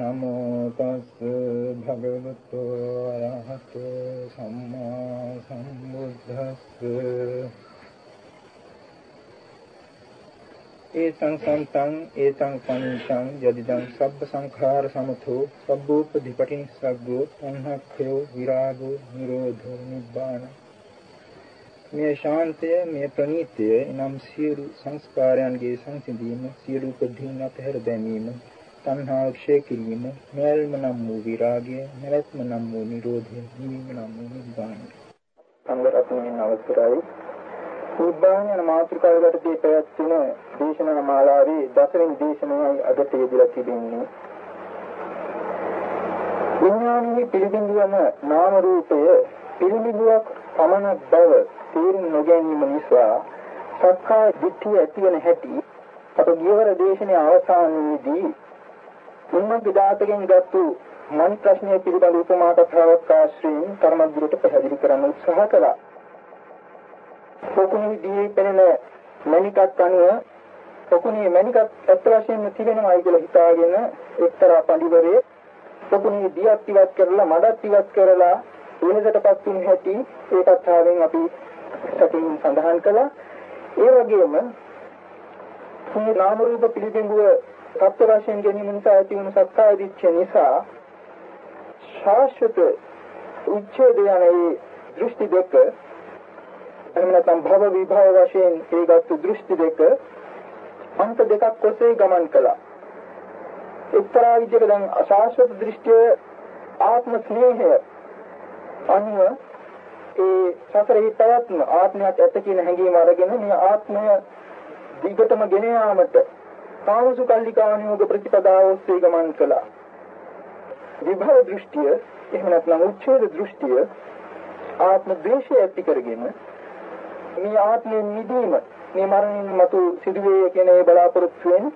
නමෝ තස් භගවතු අරහතෝ සම්මා සම්බුද්දස්ස ඒතං සම්තං ඒතං පඤ්චං යදිදං සබ්බ සංඛාර සමතෝ සබ්බෝපදීපටින් සග්ගෝ සංහක්ඛයෝ විරාගෝ නිරෝධෝ නිබ්බාන මේ ශාන්තය මේ ප්‍රණීතය එනම් සියලු සංස්කාරයන්ගේ සංසිඳීම සියලු උපදීන් අතහැර දැමීම තණ්හා ක්ෂය කිරීම මෙල්ම නම් වූ විරාගය නැවැත්ම නම් වූ නිරෝධය නිවීම නම් වූ නිබ්බාන සංගරත්නයෙන් අවසරයි නිබ්බාන යන මාතෘකාව යටතේ පැවැත්වෙන දේශනා මාලාවේ දසවෙනි දේශනාවයි අදට යෙදලා තිබෙන්නේ. විඥානයේ පිළිබිඹුවන නාම රූපය පිළිබිඹුවක් පමණක් බව තේරුම් නොගැනීම නිසා සක්කාය දිට්ඨිය ඇතිවන හැටි අප ගියවර දේශනාවේ අවසානයේදී උන්මග්ග දාතකෙන් ගත්තු මන් ප්‍රශ්නය පිළිබඳ උපමා කතාවක් ආශ්‍රයෙන් කර්මද්දුරට පැහැදිලි කරන්න උත්සාහ කළා. පොකුණේ දී පෙනෙන මණිකක් අනුව පොකුණේ මණිකක් ඇත්ත වශයෙන්ම තිබෙනවායි කියලා හිතාගෙන එක්තරා පඬිවරේ පොකුණේ දියක් ඉවත් කරලා මඩක් ඉවත් කරලා වෙනසටපත් වුණ හැටි ඒ කතාවෙන් අපි සැටින් සඳහන් කළා. ඒ වගේම මේ නාම රූප පිළිබිඹුව සත්‍ය වශයෙන් ගැනීම නිසා ඇති වුණු සත්‍ය දිච්ඡ නිසා ශාශ්වත උච්ඡේදය යන දෘෂ්ටි දෙක එහෙම නැත්නම් භව විභව වශයෙන් ඒගත්තු දෘෂ්ටි දෙක අන්ත දෙකක් ඔස්සේ ගමන් කළා. එක්තරා විදිහක දැන් අශාශ්වත දෘෂ්ටිය ආත්ම ස්නේහය අනුව ඒ සතරෙහි පැවැත්ම ආත්මයක් ඇත කියන හැඟීම අරගෙන මේ ආත්මය දිගටම ගෙන යාමට සාමසු කල්ලිකාණියෝග ප්‍රතිපදාව ඔස්සේ ගමන් කළා. විභව දෘෂ්ටිය එහෙම නැත්නම් උච්ඡේද දෘෂ්ටිය ආත්ම ද්වේෂය ඇති කරගෙන මේ ආත්මයෙන් මිදීම මේ මරණින් මතු සිදුවේ කියන ඒ බලාපොරොත්තුවෙන්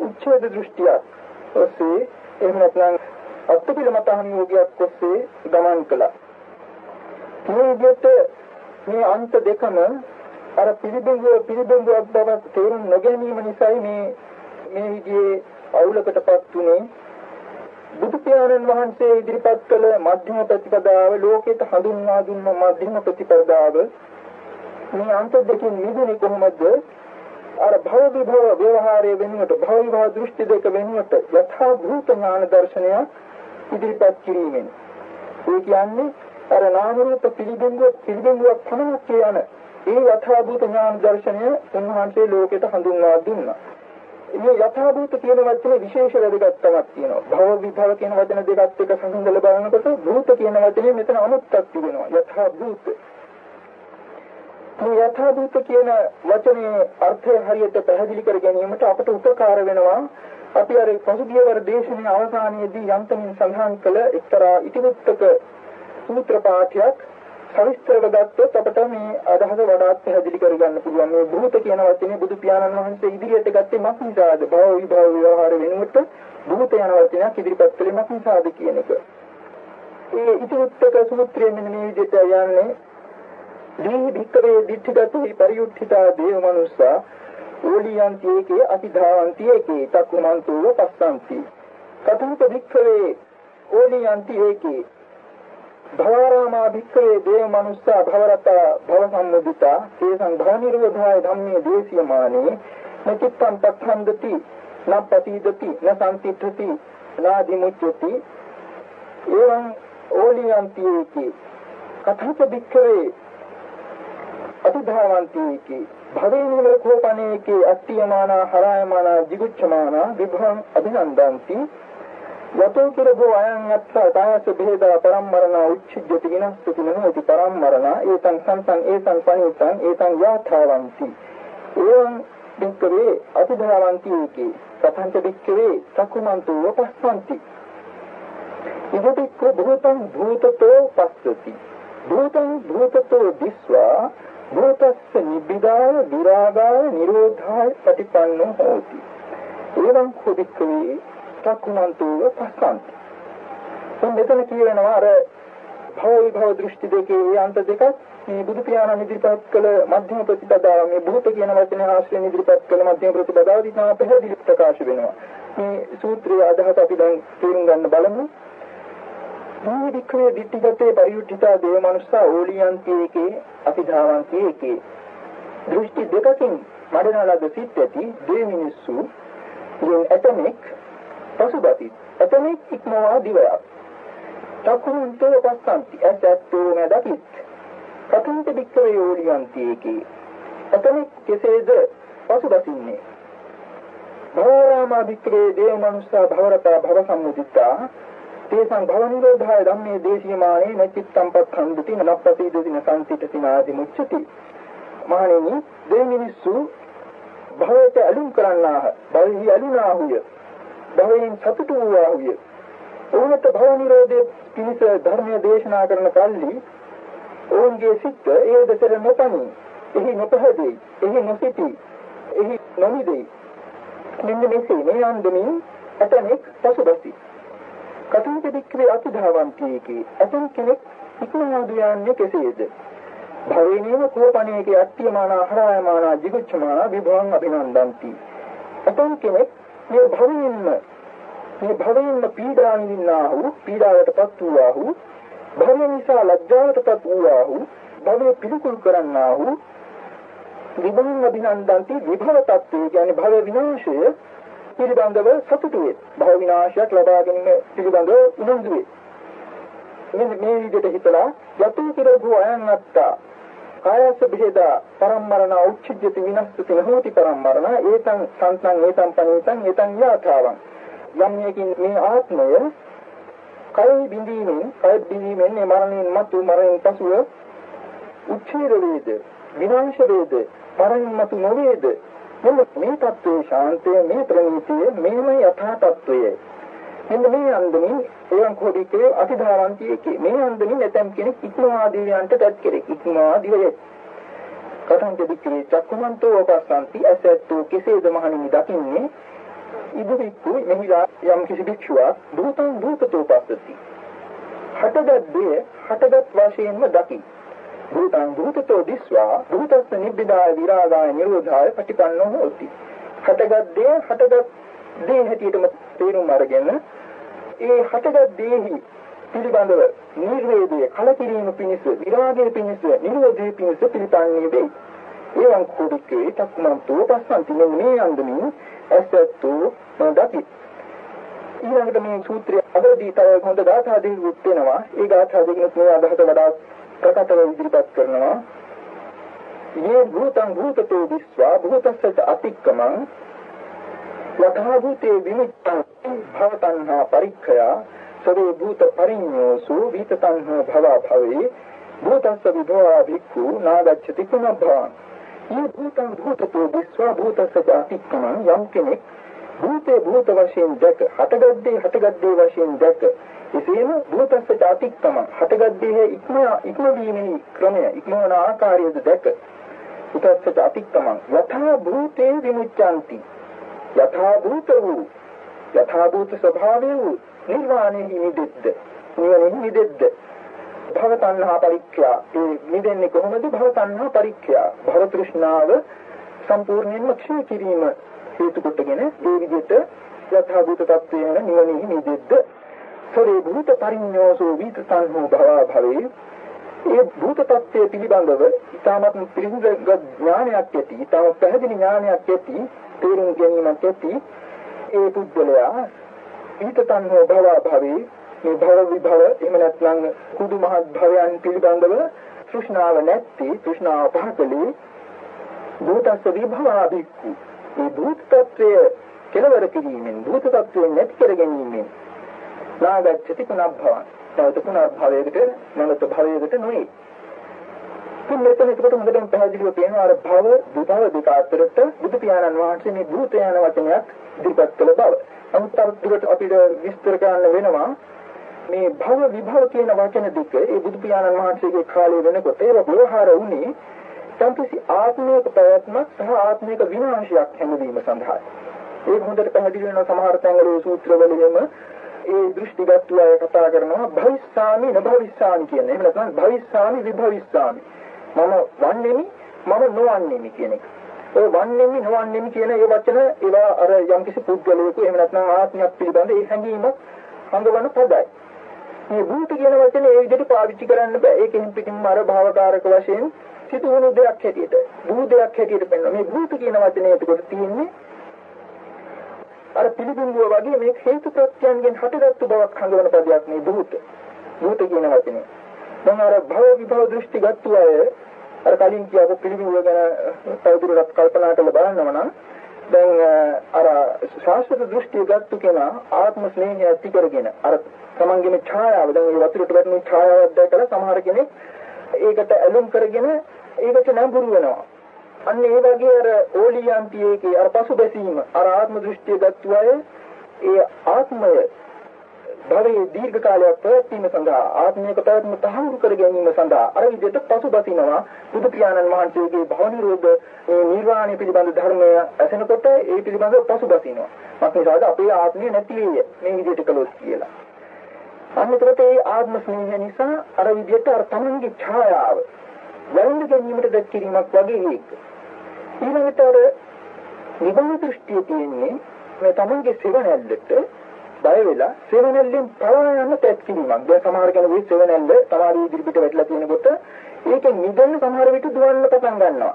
උච්ඡේද දෘෂ්ටියක් ඔස්සේ එහෙම නැත්නම් අත්පිල මතහන් යෝගයක් ඔස්සේ ගමන් කළා. මේ විදිහට මේ අන්ත දෙකම අර පිළිබිඹුව පිළිබිඹුවක් බව තේරුම් නොගැනීම නිසායි මේ මේ විදිහේ අවුලකටපත් උනේ බුදු පියාණන් වහන්සේ ඉදිරිපත් කළ මධ්‍යම ප්‍රතිපදාව ලෝකෙට හඳුන්වා දුන්න මධ්‍යම ප්‍රතිපදාව මේ අන්ත දෙකෙන් මිදුනේ කොහොමද? අර භව විභව ව්‍යවහාරයේ වෙනුවට භව විභව දෘෂ්ටි දෙක වෙනුවට යථා භූත ඥාන දර්ශනය ඉදිරිපත් කිරීමෙන්. ඒ කියන්නේ අර නාම රූප පිළිබිඹුව පිළිබිඹුවක් පමණක් කියන ඒ යථා භූත ඥාන දර්ශනය උන්වහන්සේ ලෝකෙට හඳුන්වා දුන්නා. මේ යථා භූත කියන වචනේ විශේෂ වැදගත්කමක් තියෙනවා. භව විභව කියන වචන දෙකත් එක්ක සංබන්ධව බලනකොට භූත කියන වචනේ මෙතන අනුත්තක් තිබෙනවා. යථා භූත මේ යථාභූත කියන වචනේ අර්ථය හරියට පැහැදිලි කර ගැනීමට අපට උපකාර වෙනවා අපි අර පසුගිය වර දේශනේ අවසානයේදී යන්තමින් සඳහන් කළ එක්තරා ඉතිවුත්තක සූත්‍ර පාඨයක් සවිස්තරව ගත්තොත් අපට මේ අදහස වඩාත් පැහැදිලි කරගන්න පුළුවන්. මේ භූත කියන වචනේ බුදු පියාණන් වහන්සේ ඉදිරියට ගත්තේ මක් නිසාද? භව විභව ව්‍යවහාර වෙනුවට භූත යන වචනයක් ඉදිරිපත් කළේ මක් නිසාද කියන එක. ඒ ඉතිවුත්තක සූත්‍රයේ මෙන්න මේ විදිහට යන්නේ. දී භික්කවේ දිට්ඨිගතෝ පරියුක්ඛිතා දේව මනුස්සා ඕලියන්ති ඒකේ අතිධාවන්ති ඒකේ තක්මන්තෝ පස්සන්ති. කතංක භික්කවේ ඕලියන්ති ඒකේ භවරාමා භික්කවේ දේව මනුස්සා භවරතා භව සම්මුදිතා තේසං භව නිරෝධාය ධම්මේ දේශියමානේ නචිත්තං පක්ඛන්දති නප්පතිදති නසන්තිත්‍ති නාදිමුච්චති එවං ඕලියන්ති ඒකේ. කතංක භික්කවේ අතිධාවන්තිකේ භවේනව කෝපණේකේ අත්තියමාන හරායමාන jigucchamaන විභවං අභිනන්දන්ති. යතෝ කිරබෝ අයං අත්ථ තායස බෙහෙදා පරම්මරණ උච්චිජ්ජති විනස්සති නෝති පරම්මරණ. ඒතං සම්සං ඒතං පණිතං ඒතං යාථාවಂತಿ එවං බික්කවේ අතිධාවන්තියේකේ කතංච බික්කවේ චක්කුමන්තෝ පස්සන්ති ඉවතික්ක භූතං භූතතෝ පස්සති. භූතං භූතතෝ දිස්වා භූතස්ස නිබ්බිදාය විරාගාය නිරෝධාය පටිපන්නෝ හෝති. එවං කුදික්කවේ චක්කුමන්තෝ පස්සන්ති දැන් මෙතන කියවෙනවා අර භව විභව දෘෂ්ටි දෙකේ අන්ත දෙකක් මේ බුදු පියාණන් ඉදිරිපත් කළ මධ්‍යම ප්‍රතිපදාව මේ භූත කියන වචනේ ආශ්‍රයෙන් ඉදිරිපත් කළ මධ්‍යම ප්‍රතිපදාව දිහා පැහැදිලි ප්‍රකාශ වෙනවා. මේ සූත්‍රයේ අදහස අපි දැන් තේරුම් ගන්න බලමු. සාවික්‍රේ දිට්ඨිගතේ පරියුද්ධිතා දේව මනුස්සා ඕලියන්තියේකේ අතිධාවන්තියේකේ දෘෂ්ටි දෙකකින් මඩන ලද සිත් ඇති දෙවි මිනිස්සු යොන් ඇතමෙක් පසුබති ඇතමෙක් ඉක්මවා දිවයක්. චක්කුන්තෝ පස්සන්ති ඇසැත්තෝ මැදකිත්. කතුන්ත වික්‍රේ ඕලියන්තියේකේ ඇතමෙක් කෙසේද පසුබසින්නේ? භවරාමා වික්‍රේ දේව මනුස්සා භවරතා භව සම්මුතිතා තේසං භව නිරෝධාය ධම්මේ දේශීමානේ නචිත්තම් පක්ඛන්දති නප්පසීදති නසංසිතති නාදි මුච්චති මහණෙනි දෙවි මිනිස්සු භවයට අලුම් කරන්නාහ. භවෙහි අලුනාහුය භවයෙන් සතුටු වූවාහුය ඔවුන්ට භව නිරෝධයේ පිණිස ධර්මය දේශනා කරන කල්ලි ඔවුන්ගේ සිත් ඒ දෙතර නොපනී. එහි නොපහදෙයි එහි නොසිතී එහි නොනිදෙයි මෙන්න මෙසේ මේ අන්දමින් ඇතනෙක් පසුබසී කතංච වික්‍රේ අතිධාවන්තියේකේ අතන් කෙනෙක් ඉක්මවා දයන්නේ කෙසේද? භවේනේව කෝපණේකේ අට්ඨියමාන හරායමාන jigucchමාන විභවං අභිනන්දಂತಿ අතන් කෙනෙක් මේ භවයෙන්ම මේ භවයෙන්ම පීඩා විඳින්නා වූ පීඩාවටපත් වූවා වූ භවය නිසා ලැජ්ජාවටපත් වූවා වූ භවය පිළිකුල් කරන්නා වූ විභවං අභිනන්දಂತಿ විභව තත්ත්වය කියන්නේ භව විනාශය පිළිබඳව සතුටු වේ. භව විනාශයක් ලබා ගැනීම පිළිබඳව උනන්දු වේ. මෙන්න මේ විදිහට හිතලා යතු කිරෝ අයන්නත්තා කායස බෙහෙදා පරම්මරණ උච්චිජ්ජති විනස්සති නහෝති පරම්මරණ. ඒතං සංසං ඒතං පනේතං ඒතං යථාවං. යම් යකින් මේ ආත්මය කය බිඳීමෙන් කය බිඳීමෙන් මේ මරණයෙන් මතු මරණයෙන් පසුව උච්ඡේද වේද විනාශ වේද මරණයෙන් මතු නොවේද? මෙන්න මේ தત્ත්වයේ ශාන්තය මේ ප්‍රණීතිය මේම යථා තත්ත්වය. මෙන්න මේ අන්දමින් එයන් කෝඩිකේ අතිධාරන්තියේ මේ අන්දමින් නැතම් කෙනෙක් ඉක්මවා දිව්‍යයන්ට තත් කෙරෙක් ඉක්මවා දිවයේ. කතන්ත දික්කේ චක්කුමන්තෝ වපස්සන්ති ඇසැත්තෝ කෙසේද මහණෙනි දකින්නේ? ඉදිරික්කු මෙහිලා යම් කිසි භික්ෂුවක් භූතං භූතතෝ පස්සති හටගත් දේ හටගත් වශයෙන්ම දකි. භූතං භූතතෝ දිස්වා භූතස්ස නිබ්බිදාය විරාගාය නිරෝධාය පටිපන්නෝ හෝති. හටගත් දේ හටගත් දේ හැටියටම තේරුම් අරගෙන ඒ හටගත් දේහි පිළිබඳව නිර්වේදයේ කලකිරීම පිණිස විරාගයේ පිණිස නිරෝධයේ පිණිස පිළිපන්නේ වෙයි. එවන් කුඩිකේ තක්මන්තෝ පස්සන්ති මේ අන්දමින් ඇසත්තු නොදකි ඊළඟට මේ සූත්‍රය අදදී තව හොඳ ගාථා දෙකක් වෙනවා. ඒ ගාථා දෙකෙත් මේ අදහස වඩා ප්‍රකටව ඉදිරිපත් කරනවා. යේ භූතං භූතතෝ විස්වා භූතස්සච අතික්කමං යථා භූතේ විමුක්තං භවතංහා පරික්ඛයා සවේ භූත පරිඤ්ඤෝසු විතතංහ භව භවේ භූතස්ස විභවා භික්ඛු නාගච්ඡති පුනබ්බාං යේ භූතං භූතතෝ විස්වා භූතස්සච අතික්කමං යම් කෙනෙක් භූතේ භූත වශයෙන් දැක හටගද්දේ හටගද්දේ වශයෙන් දැක එසේම භූතස්ස චාතික්කම හටගත් දෙහි ඉක්ම ඉක්මවීමේ ක්‍රමය ඉක්මවන ආකාරයද දැක. උතස්ස චාතික්කම යථා භූතේ විමුච්ඡanti. යථා භූත වූ යථා භූත ස්වභාවය වූ නිර්වාණයෙහි නිදෙද්ද? නිවනෙහි නිදෙද්ද? භව තණ්හා පරික්ඛ්‍යා. ඒ නිදෙන්නේ කොහොමද? භව තණ්හා පරික්ඛ්‍යා. භව තෘෂ්ණාව සම්පූර්ණයෙන්ම ක්ෂය කිරීම හේතු කොටගෙන ඒ විදිහට යථා භූත තත්වයෙන් නිවනෙහි නිදෙද්ද? සරේ භූත පරිඤ්ඤෝසෝ විතසංහෝ භවා භවේ ඒ භූත tattve පිළිබඳව ඊටමත් පිළිඳ ඥානයක් ඇති ඊටම පැහැදිලි ඥානයක් ඇති තේරුම් ගැනීමක් ඇති ඒ පුද්ගලයා විතසංහෝ භවා භවේ මේ භව විභව එහෙම නැත්නම් කුදු මහත් භවයන් පිළිබඳව තෘෂ්ණාව නැත්ති තෘෂ්ණාව පහකලේ භූතස්ස විභවා භික්ඛු මේ භූත tattve කෙලවර කිරීමෙන් භූත tattve නැති කර ගැනීමෙන් නාගච්ඡති පුනබ්භවං. තවත පුනර්භවයකට නැවත භවයකට නොවේ. ඉතින් මෙතන එතකොට හොඳටම පැහැදිලිව පේනවා අර භව විභව දෙක අතරට බුදු පියාණන් වහන්සේ මේ භූත යන වචනයක් ඉදිරිපත් කළ බව. නමුත් අර අපිට විස්තර කරන්න වෙනවා මේ භව විභව කියන වචන දෙක ඒ බුදු පියාණන් වහන්සේගේ කාලේ වෙනකොට ඒක ව්‍යවහාර වුණේ සම්පූර්ණ ආත්මික ප්‍රයත්නක් සහ ආත්මික විනාශයක් හැමදීම සඳහායි. ඒක හොඳට පැහැදිලි වෙනවා සමහර තැන්වල සූත්‍රවලදීම ඒ දෘෂ්ටිගත අය කතා කරනවා භවිස්සාමි නභවිස්සාමි කියන. එහෙම නැත්නම් භවිස්සාමි විභවිස්සාමි. මම වන්නේමි මම නොවන්නේමි කියන එක. ඔය වන්නේමි නොවන්නේමි කියන ඒ වචන ඒවා අර යම්කිසි පුද්ගලයෙකු එහෙම නැත්නම් ආත්මයක් පිළිබඳ ඒ හැඟීම හංගවන පදයි. මේ භූත කියන වචනේ ඒ විදිහට පාවිච්චි කරන්න බෑ. ඒකෙන් පිටින්ම අර භාවකාරක වශයෙන් සිදුවුණු දෙයක් හැටියට භූතයක් හැටියට පෙන්වනවා. මේ භූත කියන වචනේ එතකොට තියෙන්නේ අර පිළිබිඹුව වගේ මේ හේතු ප්‍රත්‍යයන්ගෙන් හටගත්තු බවක් හඳුනන පදයක් මේ භූත. භූත කියන වචනේ. දැන් අර භව විභව දෘෂ්ටි ගත්තු අය අර කලින් කියපු පිළිබිඹුව ගැන තවදුරටත් කල්පනා කරලා බලනව නම් දැන් අර ශාස්ත්‍ර දෘෂ්ටි ගත්තු කෙනා ආත්ම ස්නේහය ඇති කරගෙන අර තමන්ගේම ඡායාව දැන් මේ වතුරට වැටෙන ඡායාවක් දැකලා සමහර කෙනෙක් ඒකට ඇලුම් කරගෙන ඒකට නැඹුරු වෙනවා. අන්න ඒ වගේ අර ඕලියන්තියේගේ අර පසුබැසීම අර ආත්ම දෘෂ්ටිය ගත්තු අය ඒ ආත්මය භවයේ දීර්ඝ කාලයක් පැවැත්වීම සඳහා ආත්මික පැවැත්ම තහවුරු කර ගැනීම සඳහා අර විදිහට පසුබසිනවා බුදු පියාණන් වහන්සේගේ භව නිරෝධ මේ නිර්වාණය පිළිබඳ ධර්මය ඇසෙනකොට ඒ පිළිබඳව පසුබසිනවා. මක්නිසාද අපේ ආත්මය නැති වෙයි මේ විදිහට කළොත් කියලා. අන්නතරට ඒ ආත්ම ස්නේහය නිසා අර විදිහට අර තමන්ගේ ඡායාව වැළඳ ගැනීමට දැක්කිරීමක් වගේ ඒක. ඊළඟට අර නිබඳ දෘෂ්ටිය තියෙන්නේ මේ තමන්ගේ සෙවණැල්ලට බය වෙලා සෙවණැල්ලෙන් පලා යන පැත්කිරීමක්. දැන් සමහර කෙනෙකුගේ සෙවණැල්ල තමාරි ඉදිරිපිට වැටලා තියෙනකොට ඒකෙන් නිදන්න සමහර විට දුවන්න පටන් ගන්නවා.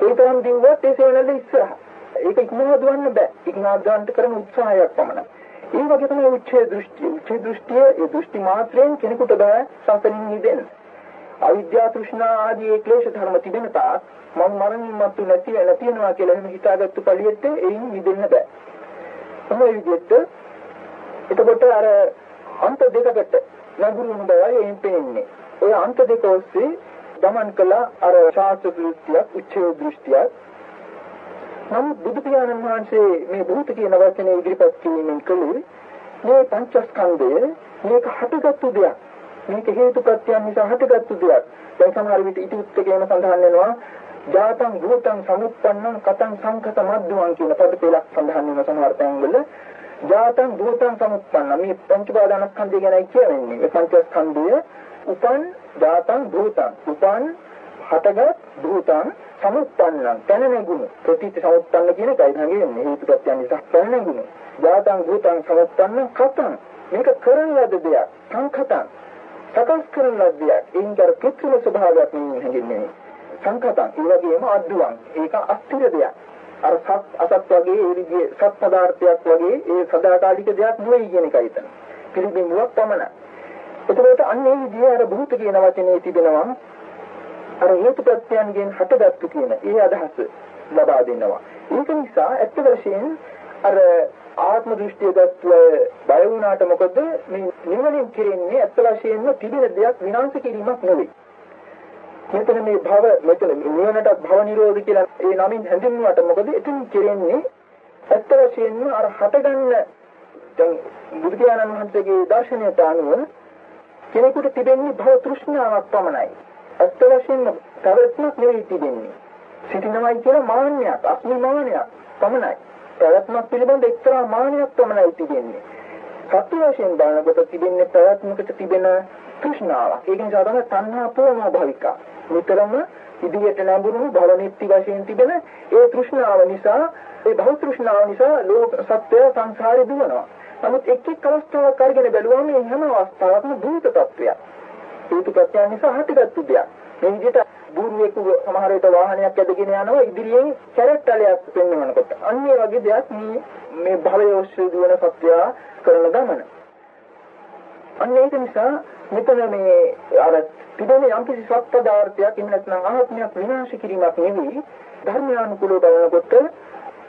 ඒ තරම් දිව්වත් ඒ සෙවණැල්ල ඉස්සරහ. ඒක ඉක්මනට දුවන්න බෑ. ඉක්මනට දුවන්න කරන උත්සාහයක් පමණයි. ඒ වගේ තමයි උච්චේ දෘෂ්ටිය. උච්චේ දෘෂ්ටිය ඒ දෘෂ්ටි මාත්‍රයෙන් කෙනෙකුට බෑ සසරින් මිදෙන්න. අවිද්‍යා තෘෂ්ණා ආදී ක්ලේශ ධර්ම තිබෙන තාක් මම මරණින් මතු නැති නැතිනවා කියලා එහෙම හිතාගත්තු පළියට එයින් මිදෙන්න බෑ. තමයි විදිහට එතකොට අර අන්ත දෙකකට නගුරු හොඳයි එයින් පෙන්නේ. ඔය අන්ත දෙක ඔස්සේ ගමන් කළ අර ශාස්ත්‍ර දෘෂ්ටියක් උච්චේ දෘෂ්ටියක් නමුත් බුදු පියාණන් වහන්සේ මේ භූත කියන වචනේ ඉදිරිපත් කිරීමෙන් කළේ මේ පංචස්කන්ධය මේක හටගත්තු දෙයක්. මේක හේතු ප්‍රත්‍යයන් නිසා හටගත්තු දෙයක්. දැන් සමහර විට ඉති උත්කේම සඳහන් වෙනවා ජාතං භූතං සමුප්පන්නං කතං සංඛත මද්දුවං කියන පද පෙළක් සඳහන් වෙන සමහර තැන්වල ජාතං භූතං සමුප්පන්න. මේ පංච පාදානස්කන්ධය ගැනයි කියන්නේ. මේ පංචස්කන්ධය උපන් ජාතං භූතං. උපන් හටගත් භූතං සමුප්පන්නං. තන නැගුණ. ප්‍රතිත් සමුප්පන්න කියන එකයි නැගෙන්නේ හේතුපත්යන් නිසා තන නැගුණ. ජාතං භූතං සමුප්පන්න කතං. මේක කරන ලද දෙයක්. සංඛතං සකස් කරන ලද දෙයක්. ඒන්තර කෘත්‍රිම ස්වභාවයක් නෙමෙයි හැඟෙන්නේ. සංකතං. ඒ වගේම අද්දුවන් ඒක අස්තිර දෙයක්. අර සත් අසත් වගේ ඒ විදිහේ සත් පදාර්ථයක් වගේ ඒ සදාකාලික දෙයක් නෙවෙයි කියන එකයි එතන පිළිබිඹුවක් පමණ එතකොට අන්න ඒ විදිහේ අර භූත කියන වචනේ තිබෙනවා. අර හේතු ප්‍රත්‍යයන්ගෙන් හටගත්තු කියන ඒ අදහස ලබා දෙනවා. ඒක නිසා ඇත්ත වශයෙන් අර ආත්ම දෘෂ්ටිය ගත්ත බය වුණාට මොකද මේ නිවනින් කෙරෙන්නේ ඇත්ත වශයෙන්ම තිබෙන දෙයක් විනාශ කිරීමක් නෙවෙයි. මෙතන මේ භව මෙතන නිවනට භව නිරෝධ කියලා ඒ නමින් හැඳින්වුවට මොකද එතන කෙරෙන්නේ ඇත්ත වශයෙන්ම අර හටගන්න දැන් බුදු පියාණන් වහන්සේගේ දර්ශනයට අනුව කෙනෙකුට තිබෙන්නේ භව තෘෂ්ණාවක් පමණයි. ඇත්ත වශයෙන්ම පැවැත්මක් නෙවෙයි තිබෙන්නේ. සිටිනවයි කියලා මාන්නයක්, අස්මිමානයක් පමණයි. පැවැත්මක් පිළිබඳ එක්තරා මාන්නයක් පමණයි තිබෙන්නේ. සත්‍ය වශයෙන් බලනකොට තිබෙන්නේ පැවැත්මකට තිබෙන තෘෂ්ණාවක්. ඒක නිසා තමයි තණ්හා පෝමෝ භවිකා. නිතරම ඉදිරියට නැඹුරුණු භවනිත්‍ය වශයෙන් තිබෙන ඒ තෘෂ්ණාව නිසා ඒ භව තෘෂ්ණාව නිසා ලෝක සත්‍ය සංසාරේ දුවනවා. නමුත් එක් එක් අවස්ථාවක් අරගෙන බැලුවම මේ හැම අවස්ථාවකම භූත තත්වයක්. හේතු ප්‍රත්‍යයන් නිසා හටගත්තු දෙයක්. මේ විදිහට බූරුවෙකු සමහර විට වාහනයක් ඇදගෙන යනවා ඉදිරියෙන් කැරට්ටලයක් පෙන්වනකොට. අන්න ඒ වගේ දෙයක් මේ මේ භවය ඔස්සේ දුවන සත්‍ය කරන ගමන. අන්න ඒක නිසා මෙතන මේ අර තිබෙන යම්කිසි සත්පදාර්ථයක් එහෙම නැත්නම් ආත්මයක් විනාශ කිරීමක් නෙවෙයි ධර්මානුකූලව බලනකොට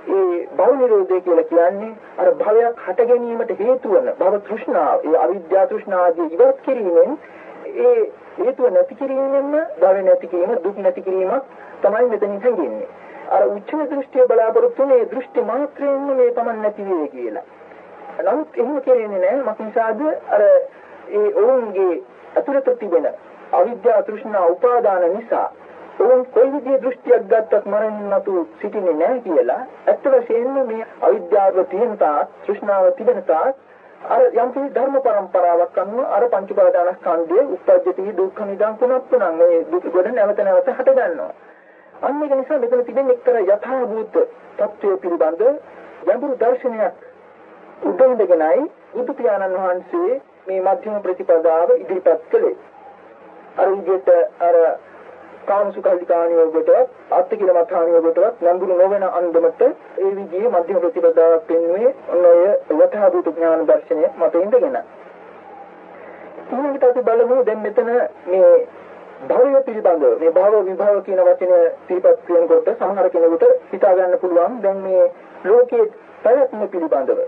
ඒ භව නිරෝධය කියලා කියන්නේ අර භවයක් හට ගැනීමට හේතු වන භව තෘෂ්ණාව ඒ අවිද්‍යා තෘෂ්ණාදී ඉවත් කිරීමෙන් ඒ හේතුව නැති කිරීමෙන්ම භව නැති කිරීම දුක් නැති කිරීමක් තමයි මෙතනින් හැංගෙන්නේ. අර උච්ච දෘෂ්ටිය බලාපොරොත්තු වෙන ඒ දෘෂ්ටි මාත්‍රයෙන්ම මේ Taman නැති වේ කියලා. නමුත් එහෙම කෙරෙන්නේ නැහැ. මක් නිසාද අර ඒ ඔවුන්ගේ අතුරත තිබෙන අවිද්‍යාව තෘෂ්ණා උපාදාන නිසා ඔවුන් කොයි විදිහේ දෘෂ්ටියක් ගත්තත් මරන්නේ නැතු සිටින්නේ නැහැ කියලා ඇත්ත වශයෙන්ම මේ අවිද්‍යාව තියෙන තාක් තෘෂ්ණාව තිබෙන තාක් අර යම් කිසි ධර්ම પરම්පරාවක් අනුව අර පංච උපාදානස්කන්ධයේ උප්පජ්ජති දුක්ඛ නිදං පුනප්පුනං මේ දුක ගොඩ නැවත නැවත හට ගන්නවා. අන්න ඒක නිසා මෙතන තිබෙන එක්තරා යථාභූත තත්ත්වය පිළිබඳ ගැඹුරු දර්ශනයක් උදෙන්දගෙනයි බුදු පියාණන් වහන්සේ මේ මධ්‍යම ප්‍රතිපදාව ඉදිරිපත් කළේ. අර විදිහට අර කාමසුඛල්ලිකාණියෝගට අත්තිකිලමත්හාණියෝගටවත් නඳුරු නොවන අන්දමට ඒ විදිහේ මධ්‍යම ප්‍රතිපදාවක් පෙන්වුවේ ඔය යථාභූත ඥාන දර්ශනය මත ඉඳගෙන. ඊළඟට අපි බලමු දැන් මෙතන මේ භවය පිළිබඳව මේ භව විභව කියන වචනය සිහිපත් කරනකොට සමහර කෙනෙකුට හිතා ගන්න පුළුවන් දැන් මේ ලෝකයේ පැවැත්ම පිළිබඳව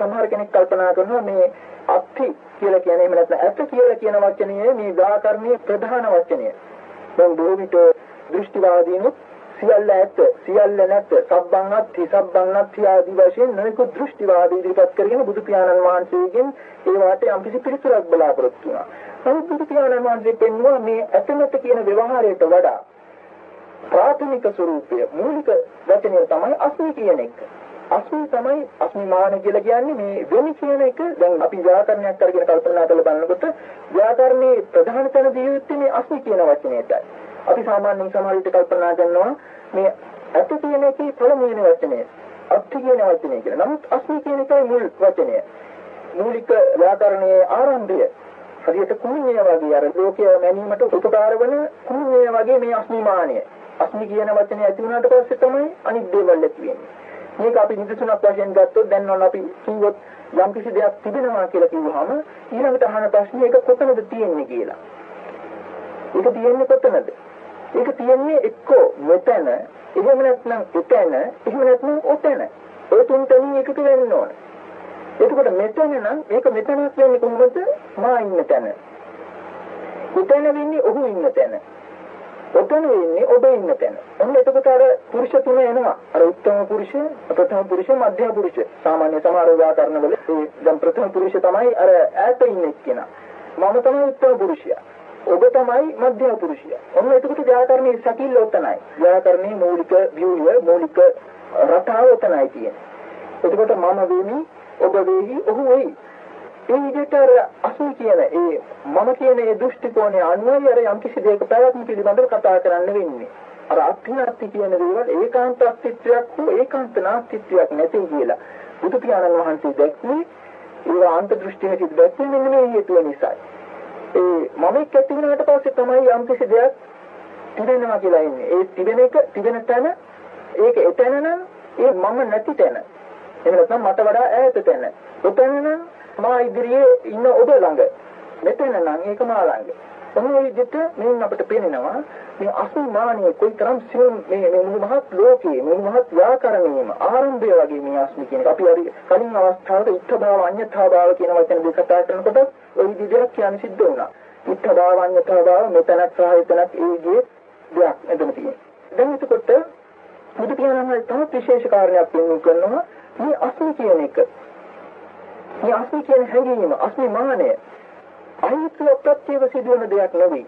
සමහර කෙනෙක් කල්පනා කරනවා මේ අත්ති කියලා කියන්නේ එහෙම නැත්නම් ඇත්ත කියලා කියන වචනේ මේ ව්‍යාකරණයේ ප්‍රධාන වචනය. දැන් බොහෝ විට දෘෂ්ටිවාදීනුත් සියල්ල ඇත්ත සියල්ල නැත්ත සබ්බං අත්ථි සබ්බං අත්ථි ආදී වශයෙන් නොයෙකුත් දෘෂ්ටිවාදී ඉදිරිපත් කරගෙන බුදු පියාණන් වහන්සේගෙන් ඒවාට යම්කිසි පිළිතුරක් බලාපොරොත්තු වුණා. නමුත් බුදු පියාණන් වහන්සේ පෙන්වුවා මේ ඇතමත කියන ව්‍යවහාරයට වඩා ප්‍රාථමික ස්වરૂපය මූලික වචනය තමයි අස්මි කියන එක. අස්මි තමයි අස්මිමාන කියලා කියන්නේ මේ වෙනි කියන එක දැන් අපි ව්‍යාකරණයක් අරගෙන කල්පනා කරලා බලනකොට ව්‍යාකරණයේ ප්‍රධාන තැන දී යුත්තේ මේ අස්මි කියන වචනයටයි. අපි සාමාන්‍යයෙන් සමහර විට කල්පනා කරනවා මේ අත කියන එකේ පළමුවෙනි වචනය අත්ති කියන වචනය කියලා. නමුත් අස්මි කියන එකයි මුල් වචනය. මූලික ව්‍යාකරණයේ ආරම්භය හරියට කුණිය වගේ අර ලෝකය මැනීමට උපකාර වන කුණිය වගේ මේ අස්මිමානය. අස්මි කියන වචනේ ඇති වුණාට පස්සේ තමයි අනිත් දේවල් ඇති වෙන්නේ. මේක අපි නිදසුනක් වශයෙන් ගත්තොත් දැන් ඔන්න අපි කිව්වොත් යම් කිසි දෙයක් තිබෙනවා කියලා කිව්වහම ඊළඟට අහන ප්‍රශ්නේ ඒක කොතනද තියෙන්නේ කියලා. ඒක තියෙන්නේ කොතනද? ඒක තියෙන්නේ එක්කෝ මෙතන, එහෙම නැත්නම් එතන, එහෙම නැත්නම් ඔතන. ඔය තුන් තැනින් එකතු වෙන්න ඕන. එතකොට මෙතන නම් ඒක මෙතනක් වෙන්නේ කොහොමද? මා ඉන්න තැන. එතන වෙන්නේ ඔහු ඉන්න තැන. ඔතන ඉන්නේ ඔබ ඉන්න තැන. ඔන්න එතකොට අර පුරුෂ තුන එනවා. අර උත්තම පුරුෂ, ප්‍රථම පුරුෂ, මධ්‍යම පුරුෂ. සාමාන්‍ය සමහර ව්‍යාකරණවල ඒ දැන් ප්‍රථම පුරුෂ තමයි අර ඈත ඉන්නේ කෙනා. මම තමයි උත්තම පුරුෂයා. ඔබ තමයි මධ්‍යම පුරුෂයා. ඔන්න එතකොට ව්‍යාකරණයේ සැකිල්ල ඔතනයි. ව්‍යාකරණයේ මූලික ව්‍යුහය, මූලික රටාව ඔතනයි තියෙන්නේ. එතකොට මම වෙමි, ඔබ වෙහි, ඔහු වෙයි. ඒ විදිහට අර අසුන් කියන ඒ මම කියන ඒ දෘෂ්ටි කෝණය අනුවයි අර යම්කිසි දෙයක පැවැත්ම පිළිබඳව කතා කරන්න වෙන්නේ. අර අත්‍යනාත්ති කියන දේවල් ඒකාන්ත අස්තිත්වයක් හෝ ඒකාන්ත නාස්තිත්වයක් නැති කියලා. බුදු පියාණන් වහන්සේ දැක්වේ ඒ ආන්ත දෘෂ්ටියක දැක්වේ මෙන්න මේ හේතුව නිසා. ඒ මම එක්ක ඇති වුණාට පස්සේ තමයි යම්කිසි දෙයක් තිබෙනවා කියලා ඉන්නේ. ඒ තිබෙන එක තිබෙන තැන ඒක එතන නම් ඒ මම නැති තැන. එහෙම නැත්නම් මට වඩා ඈත තැන. එතන නම් මා ඉදිරියේ ඉන්න ඔබ ළඟ මෙතන නම් ඒක මා ළඟ. ඔන්න ඔය විදිහට මෙන්න අපිට පේනවා මේ අසුමානිය කොයිතරම් සියුම් මේ මේ මුළු මහත් ලෝකයේ මුළු මහත් ව්‍යාකරණයේම ආරම්භය වගේ මේ ආස්මි කියන එක අපි හරි කලින් අවස්ථාවක ඉත්තභාව අඤ්ඤතාභාව කියන වචන දෙක කතා කරනකොට ওই විදිහට කියන්න සිද්ධ වුණා. ඉත්තභාව අඤ්ඤතාභාව මෙතනක් සහ එතනක් ඒ විදිහේ දෙයක් එතන තියෙනවා. දැන් එතකොට බුදු පියාණන් තවත් විශේෂ කාරණයක් පෙන්වු කරනවා මේ අස්මි කියන එක මේ අස්මි කියන හැඟීම අස්මිමානය අහිතුව ප්‍රත්‍යව සිදුවන දෙයක් නෙවෙයි.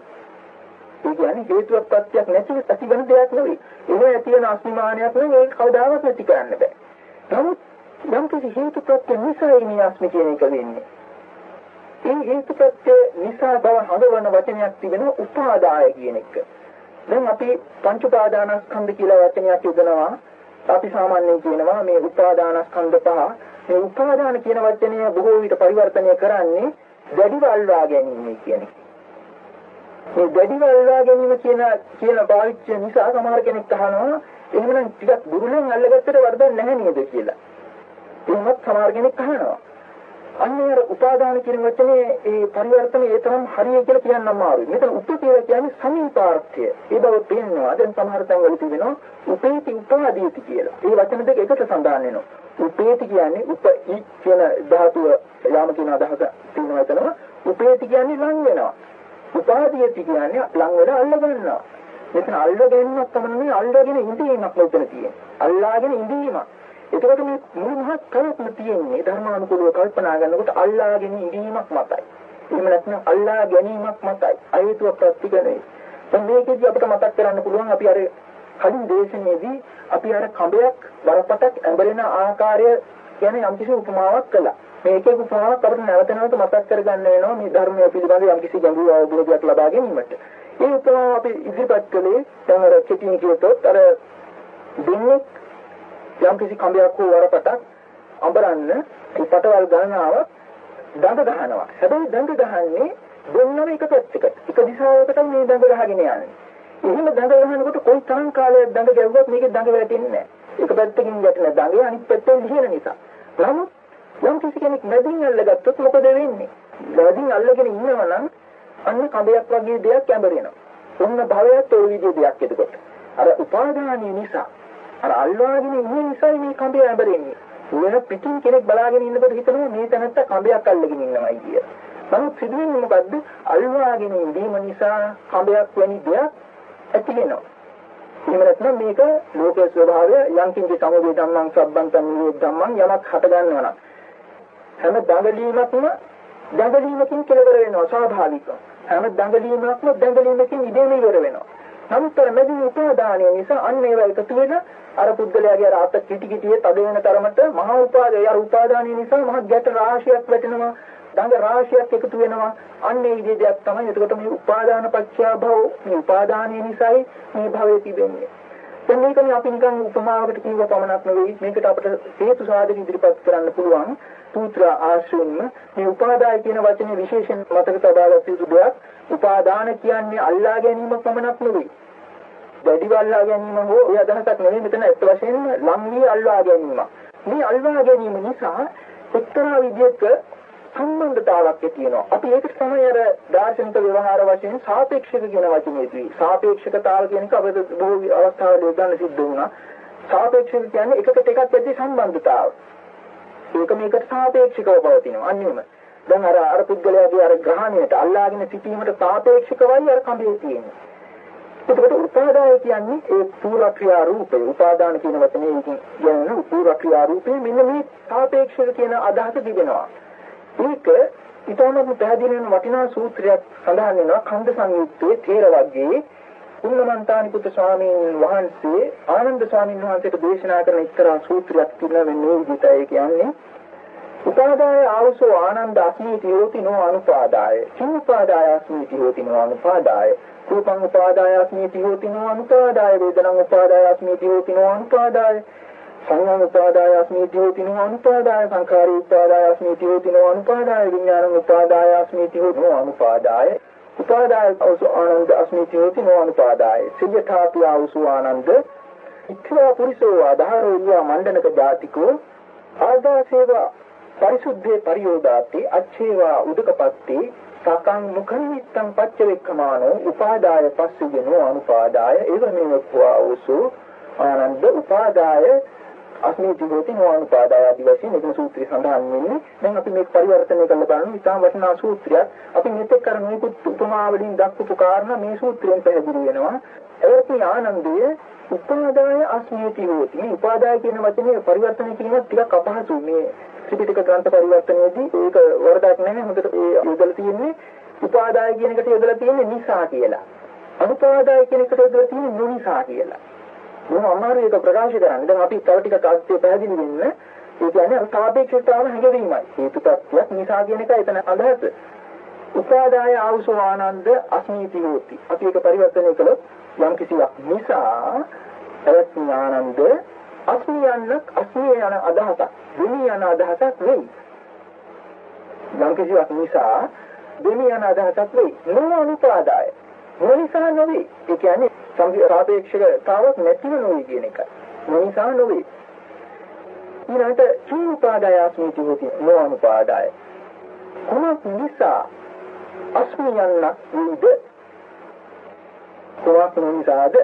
ඒ කියන්නේ හේතුව ප්‍රත්‍යක් නැතිව ඇතිවන දෙයක් නෙවෙයි. ඒක ඇති වෙන අස්මිමානයක් නම් ඒක කවදාවත් නැති කරන්න බෑ. නමුත් යම් කිසි හේතු ප්‍රත්‍ය නිසා මේ අස්මි කියන එක වෙන්නේ. ඒ හේතු ප්‍රත්‍ය නිසා බව හඳවන වචනයක් තිබෙනවා උපාදාය කියන එක. දැන් අපි පංච උපාදානස්කන්ධ කියලා වචනයක් යොදනවා. අපි සාමාන්‍යයෙන් කියනවා මේ උපාදානස්කන්ධ පහ මේ උපාදාන කියන වචනය බොහෝ විට පරිවර්තනය කරන්නේ දැඩිව අල්වා ගැනීම කියන එක. මේ දැඩිව අල්වා ගැනීම කියන කියන භාවිතය නිසා සමහර කෙනෙක් අහනවා එහෙමනම් ටිකක් දුරුලෙන් අල්ලගත්තට වරදක් නැහැ නේද කියලා. එහෙමත් සමහර කෙනෙක් අහනවා. අන්නේ අර උපාදාන කියන වචනේ ඒ පරිවර්තනය ඒ තරම් හරිය කියලා කියන්න අමාරුයි. මෙතන උප කියලා කියන්නේ සමීපාර්ථය. ඒ බව පේනවා. දැන් සමහර තැන්වල තිබෙනවා උපේති උපාදීති කියලා. ඒ වචන දෙක එකට සඳහන් වෙනවා. උපේති කියන්නේ උප ඊ කියන ධාතුව යාම කියන අදහස තියෙනවා එතන. උපේති කියන්නේ ලං වෙනවා. උපාදීයති කියන්නේ ලං වෙන අල්ල ගන්නවා. මෙතන අල්ල ගැනීමක් තමයි මේ අල්ලගෙන ඉඳීමක් මෙතන තියෙන්නේ. අල්ලාගෙන ඉඳීමක්. එතකොට මේ මුළු මහත් ප්‍රයත්න තියෙන්නේ ධර්මානුකූලව කල්පනා කරනකොට අල්ලාගෙන ඉඳීමක් මතයි. එහෙම නැත්නම් අල්ලා ගැනීමක් මතයි. අහේතුව ප්‍රතිගනේ. දැන් මේකෙදි අපිට මතක් කරන්න පුළුවන් අපි අර කලින් දේශනයේදී අපි අර කඹයක් වරපතක් ඇඹරෙන ආකාරය ගැන යම්කිසි උපමාවක් කළා. මේකේ උපමාවක් අපිට නැවත නැවත මතක් කරගන්න වෙනවා මේ ධර්මය පිළිබඳව යම්කිසි ගැඹුරු අවබෝධයක් ලබා ගැනීමට. ඒ උපමාව අපි ඉදිරිපත් කළේ දැන් අර කෙටියෙන් කියතොත් අර දෙන්නේ යම්කිසි කඹයක් හෝ වරපතක් අඹරන්න ඒ පටවල් ගණනාව දඟ ගහනවා. හැබැයි දඟ ගහන්නේ දෙන්නම එක පැත්තකට. එක දිශාවකට මේ දඟ ගහගෙන යන්නේ. එහෙම දඟ ගහනකොට කොයි තරම් කාලයක් දඟ ගැව්වත් මේකේ දඟ වැටෙන්නේ නැහැ. එක පැත්තකින් වැටෙන දඟේ අනිත් පැත්තෙන් ලිහින නිසා. නමුත් යම් කිසි කෙනෙක් මැදින් අල්ලගත්තොත් මොකද වෙන්නේ? මැදින් අල්ලගෙන ඉන්නවා නම් අන්න කඹයක් වගේ දෙයක් ඇඹරෙනවා. ඔන්න භවයත් ওই විදිහේ දෙයක් එතකොට. අර උපාදානිය නිසා අර අල්වාගෙන ඉන්න නිසා මේ කඹය ඇඹරෙන්නේ. වෙන පිටින් කෙනෙක් බලාගෙන ඉන්නකොට හිතනවා මේ තැනත්ත කඹයක් අල්ලගෙන ඉන්නවයි කියලා. නමුත් සිදුවෙන්නේ මොකද්ද? අල්වාගෙන ඉඳීම නිසා කඹයක් වැනි දෙයක් ඇති වෙනවා. එහෙම නැත්නම් මේක ලෝකයේ ස්වභාවය යම් කිසි සමුදේ ධම්මං සබ්බන්තං නිරෝධ ධම්මං යමක් හට ගන්නවා නම් හැම දඟලීමක්ම දඟලීමකින් කෙලවර වෙනවා ස්වාභාවිකව. හැම දඟලීමක්ම දඟලීමකින් ඉදීම ඉවර වෙනවා. නමුත් අර මෙදී උපාදානය නිසා අන්න ඒවා එකතු වෙන අර පුද්ගලයාගේ අර අත කිටි කිටියේ තද වෙන තරමට මහා උපාදේ අර උපාදානය නිසා මහ ගැට රාශියක් වැටෙනවා දඟ රාශියක් එකතු වෙනවා. අන්න ඒ විදිහේ දෙයක් තමයි. එතකොට මේ උපාදාන පත්‍යා භව මේ උපාදානය නිසායි මේ භවය තිබෙන්නේ. දැන් මේකනේ අපි නිකන් උපමාවකට කියව පමණක් නෙවෙයි. මේකට අපිට හේතු සාධක ඉදිරිපත් කරන්න පුළුවන් සූත්‍ර ආශ්‍රයෙන්ම. මේ උපාදාය කියන වචනේ විශේෂයෙන් මතක තබාගත යුතු දෙයක්. උපාදාන කියන්නේ අල්ලා ගැනීම පමණක් නෙවෙයි. දැඩිව අල්ලා ගැනීම හෝ ඒ අදහසක් නෙවෙයි. මෙතන ඇත්ත වශයෙන්ම ලම් වී අල්ලා ගැනීම මේ අල්ලා ගැනීම නිසා එක්තරා විදිහක සම්බන්ධතාවක් තියෙනවා. අපි ඒකට තමයි අර දාර්ශනික ව්‍යවහාර වශයෙන් සාපේක්ෂක කියන වචනේ තියෙන්නේ. සාපේක්ෂකතාව කියන එක අපිට බොහෝ අවස්ථාවල ගන්න සිද්ධ වුණා. සාපේක්ෂක කියන්නේ එකකට එකක් ඇති සම්බන්ධතාව. ඒක මේකට සාපේක්ෂකව පවතිනවා. අන්නේම. දැන් අර අර පුද්ගලයාගේ අර ග්‍රහණයට අල්ලාගෙන සිටීමට සාපේක්ෂකවයි අර කඹේ තියෙන්නේ. එතකොට උපාදාය කියන්නේ ඒ පූර්වක්‍රියා රූපය. උපාදාන කියන වචනේ එකකින් කියන පූර්වක්‍රියා රූපේ මෙන්න මේ සාපේක්ෂක කියන අදහස තිබෙනවා. මේක ඊටමත් පැහැදිලි වෙන වටිනා සූත්‍රයක් සඳහන් වෙනවා. කන්ද සංයුත්තේ තේර වර්ගයේ කුණමන්තානි පුත් ස්වාමීන් වහන්සේ ආනන්ද ස්වාමීන් වහන්සේට දේශනා කරන එක්තරා සූත්‍රයක් තියෙනවා මේ විදිහටයි කියන්නේ. උපාදාය ආවසෝ ආනන්ද අස්මීති හෝති නෝ අනුපාදාය. චුපාදාය අස්මීති හෝති නෝ අනුපාදාය. රූපං උපාදාය අස්මීති හෝති නෝ අනුපාදාය. වේදනං උපාදාය අස්මීති හෝති නෝ අනුපාදාය. සංඥා උපාදාය අස්මීති හෝති නෝ අනුපාදාය සංඛාරී උපාදාය අස්මීති හෝති නෝ අනුපාදාය විඥාන උපාදාය අස්මීති හෝති නෝ අනුපාදාය. උපාදාය අවසු ආනන්ද අස්මීති හෝති නෝ අනුපාදාය. සියථාපි අවසු ආනන්ද ඉක්ඛා පුරිසෝ ආධාරෝ යා මණ්ඩනක ජාතිකෝ ආදාසේවා පරිසුද්ධේ පරියෝදාති අච්ඡේවා උදකපත්ති සකං මුඛං නිත්තං පච්චවෙක්ඛමානෝ උපාදාය පස්සුජනෝ අනුපාදාය. එවමෙව කෝවසු ආනන්ද උපාදාය අස්මීති හෝති නොඅනුපාදාය ආදි වශයෙන් මෙතන සූත්‍රය සඳහන් වෙන්නේ. දැන් අපි මේක පරිවර්තනය කරලා බලමු. ඉතාම වටිනා සූත්‍රයක්. අපි මෙතෙක් කරන මේකුත් උපමා වලින් දක්වපු කාරණා මේ සූත්‍රයෙන් පැහැදිලි වෙනවා. එවර්ති ආනන්දයේ උපාදාය අස්මීති හෝති. මේ උපාදාය කියන වචනේ පරිවර්තනය කිරීම ටිකක් අපහසුයි. මේ ත්‍රිපිටක ග්‍රන්ථ පරිවර්තනයේදී ඒක වරදක් නෙමෙයි. හොඳට ඒ යොදලා තියෙන්නේ උපාදාය කියන එකට යොදලා තියෙන්නේ නිසා කියලා. අනුපාදාය කියන එකට යොදලා තියෙන්නේ නොනිසා කියලා. මොන අමාරු එක ප්‍රකාශ කරන්නේ. දැන් අපි තව ටිකක් ආස්තිය පැහැදිලි වෙන්න. ඒ කියන්නේ අර සාපේක්ෂතාව හැඟවීමයි. හේතු තත්ත්වයක් නිසා කියන එක එතන අදහස. උපාදාය ආවසෝ ආනන්ද අස්මීති හෝති. අපි ඒක පරිවර්තනය කළොත් යම් කිසිවක් නිසා එවත් ආනන්ද අස්මියන්නක් අස්මිය යන අදහසක්. දෙමි යන අදහසක් නෙයි. යම් කිසිවක් නිසා දෙමි යන අදහසක් නෙයි. නොඅනුපාදාය. මොනිසා නොවේ. ඒ කියන්නේ සාපේක්ෂතාවක් නැතිව නොවේ කියන එකයි. මොනිසා නොවේ. ඊළඟට චූපාදාය අස්මිති හොති නොඅනුපාදාය. කුමක් නිසා අස්මියන්න වේද? කුමක් නිසාද?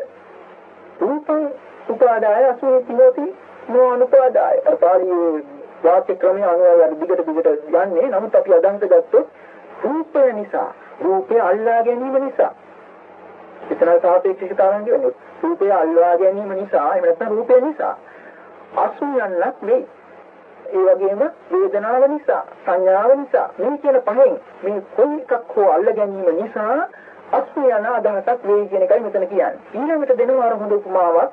රූපං උපාදාය අස්මිති හොති නොඅනුපාදාය. අපාදී වාක්‍ය ක්‍රමයේ අනුව දිගට දිගට යන්නේ. නමුත් අපි අදහස ගත්තොත් රූපය නිසා රූපය අල්ලා ගැනීම නිසා. එතන සාපේක්ෂතාවයන් කියන්නේ රූපය අල්ලා ගැනීම නිසා එහෙම නැත්නම් රූපය නිසා අසුයන්නක් නෙයි. ඒ වගේම වේදනාව නිසා සංඥාව නිසා මේ කියන පහෙන් මේ කොයි එකක් හෝ අල්ලා ගැනීම නිසා අසුයන අදහසක් වෙයි කියන එකයි මෙතන කියන්නේ. ඊළඟට දෙනවා අර හොඳ උපමාවක්.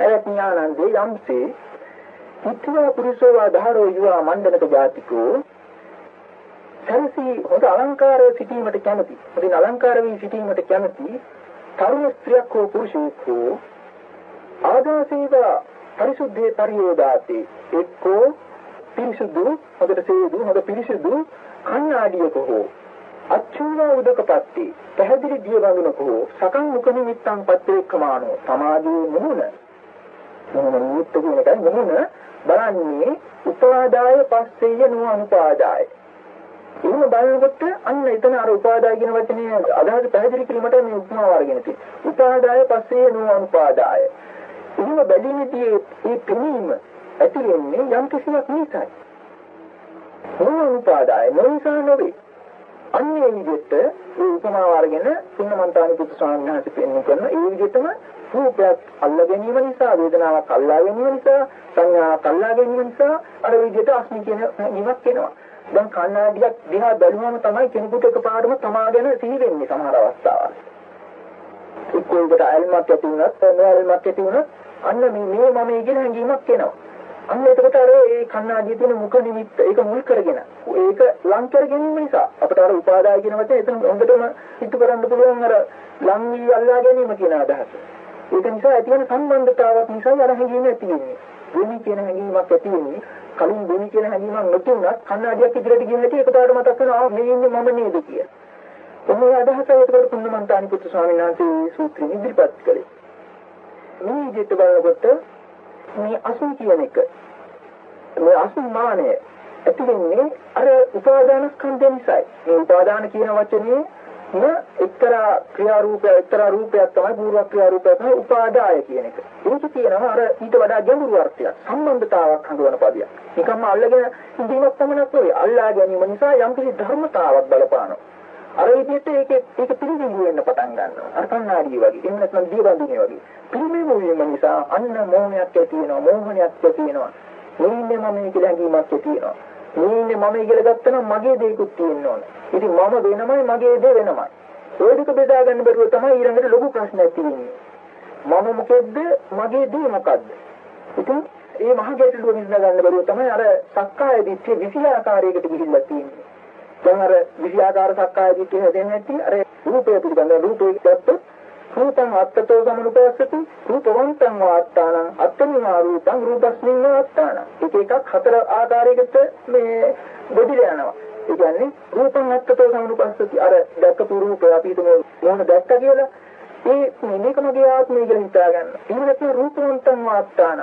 එයත් ඥානන්දේ යම්සේ ඉත්වා පුරුෂෝ ආධාරෝ යුවා මණ්ඩලක ජාතිකෝ සරසී හොඳ අලංකාරව සිටීමට කැමති. හොඳින් අලංකාර වී සිටීමට කැමති තරුණ ස්ත්‍රියක් හෝ පුරුෂයෙක් හෝ ආදාසීව පරිසුද්ධේ පරියෝදාති. එක්කෝ පිරිසුදු හොඳට සේදු හොඳ පිරිසුදු කණ්ණාඩියක හෝ අච්චුවා උදකපත්ති පැහැදිලි දිය වඳුනක හෝ සකං මුඛ නිමිත්තං පත්තේක්කමානෝ සමාධියේ මුහුණ. මුහුණ නිමිත්ත කියන එකයි මුහුණ. බලන්නේ උපාදාය පස්සෙය නුඅනුපාදාය එහෙම බලනකොට අන්න එතන අර උපාදාය කියන වචනේ අදහස පැහැදිලි කිරීමට මේ උපමාව අරගෙන තියෙනවා. උපාදාය පස්සේ නෝඅනුපාදාය. එහෙම බැදීමේදී මේ පෙනීම ඇති වෙන්නේ යම් කිසිවක් නිසායි. නෝඅනුපාදාය නොනිසා නොවේ. අන්නේ විදිහට මේ උපමාව අරගෙන පුන්නමන්තානි පුත්තු ස්වාමීන් වහන්සේ පෙන්වන කරන ඒ විදිහටම රූපයක් අල්ලා ගැනීම නිසා වේදනාවක් අල්ලා ගැනීම නිසා සංඥාවක් අල්ලා ගැනීම නිසා අර විදිහට අස්මි කියන නිවක් වෙනවා. දැන් කණ්ණාඩියක් දිහා බැලුවම තමයි කෙනෙකුට එකපාරටම තමා ගැන සිහි වෙන්නේ සමහර අවස්ථාවල්. එක්කෙනෙකුට අල්මක් ඇති වුණත් නොඅල්මක් ඇති වුණත් අන්න මේ මේ මම කියන හැඟීමක් එනවා. අන්න එතකොට අර ඒ කණ්ණාඩියේ තියෙන මුඛ නිමිත්ත ඒක මුල් කරගෙන ඒක ලං කර ගැනීම නිසා අපට අර උපාදාය කියන වචනේ එතන හොඳටම හිතු කරන්න පුළුවන් අර ලං වී අල්ලා ගැනීම කියන අදහස. ඒක නිසා ඇති වෙන සම්බන්ධතාවක් නිසා අර හැඟීම ඇති වෙන්නේ. වෙමි කියන හැඟීමක් ඇති වෙන්නේ කලින් වෙමි කියන හැඟීමක් නැතුණත් කන්නඩියක් ඉදිරියට ගිහින් හිටිය එකපාරට මතක් වෙනවා මේ ඉන්නේ මම නේද කියලා. ඔන්න අදහසයි ඒකට පුන්නමන්තානි පුත්තු ස්වාමීන් වහන්සේ සූත්‍රෙ ඉදිරිපත් කළේ. මේ විදිහට බලනකොට මේ අසුන් කියන එක මේ අසුමානය ඇති වෙන්නේ අර උපාදාන ස්කන්ධය නිසායි. මේ උපාදාන කියන වචනේ න එක්තරා ක්‍රියාරූපයක් එක්තරා රූපයක් තමයි පූර්ව ක්‍රියාරූපයක් තමයි උපාදාය කියන එක. ඒක කියනවා අර ඊට වඩා ගැඹුරු අර්ථයක් සම්බන්ධතාවක් හඳුනන පදයක්. නිකම්ම අල්ලගෙන ඉඳීමක් පමණක් නෙවෙයි. අල්ලා ගැනීම නිසා යම්කිසි ධර්මතාවක් බලපානවා. අර විදිහට ඒක ඒක පිළිබිඹු වෙන්න පටන් ගන්නවා. අර කන්නාඩිය වගේ. එහෙම නැත්නම් දියබඳුනේ වගේ. පිළිබිඹු වීම නිසා අන්න මෝහයක් ඇති වෙනවා. මෝහණයක් ඇති වෙනවා. මෙන්නේ මම කියලා හැඟීමක් ඇති වෙනවා. මේ මම කියලා ගත්තනම් මගේ දෙයක්ත් තියෙන්න ඕන. ඉතින් මම වෙනමයි මගේ දේ වෙනමයි. ඒ දෙක බෙදා ගන්න බැරුව තමයි ඊළඟට ලොකු ප්‍රශ්නයක් තියෙන්නේ. මම මොකෙද්ද මගේ දේ මොකද්ද? ඉතින් මේ මහ ගැටලුව විසඳ ගන්න බැරුව තමයි අර සක්කාය දිට්ඨිය විෂයාකාරයකට ගිහිල්ලා තියෙන්නේ. දැන් අර විෂයාකාර සක්කාය දිට්ඨිය හැදෙන්නේ නැති අර රූපය පිළිබඳ රූපේ ගත්තොත් රූපං අත්තතෝ සමනුපස්සති. රූපවන්තං වාත්තානං අත්තමිමා රූපං රූපස්මින් වාත්තානං. එක එකක් හතර ආකාරයකට මේ බෙදලා යනවා. ඒ කියන්නේ රූපං අත්තතෝ සමනුපස්සති. අර දැක්කපු රූපය අපි හිතමු මොන දැක්ක කියලා. ඒ මේක මගේ ආත්මය කියලා හිතා ගන්න. එහෙම නැත්නම් රූපවන්තං වාත්තානං.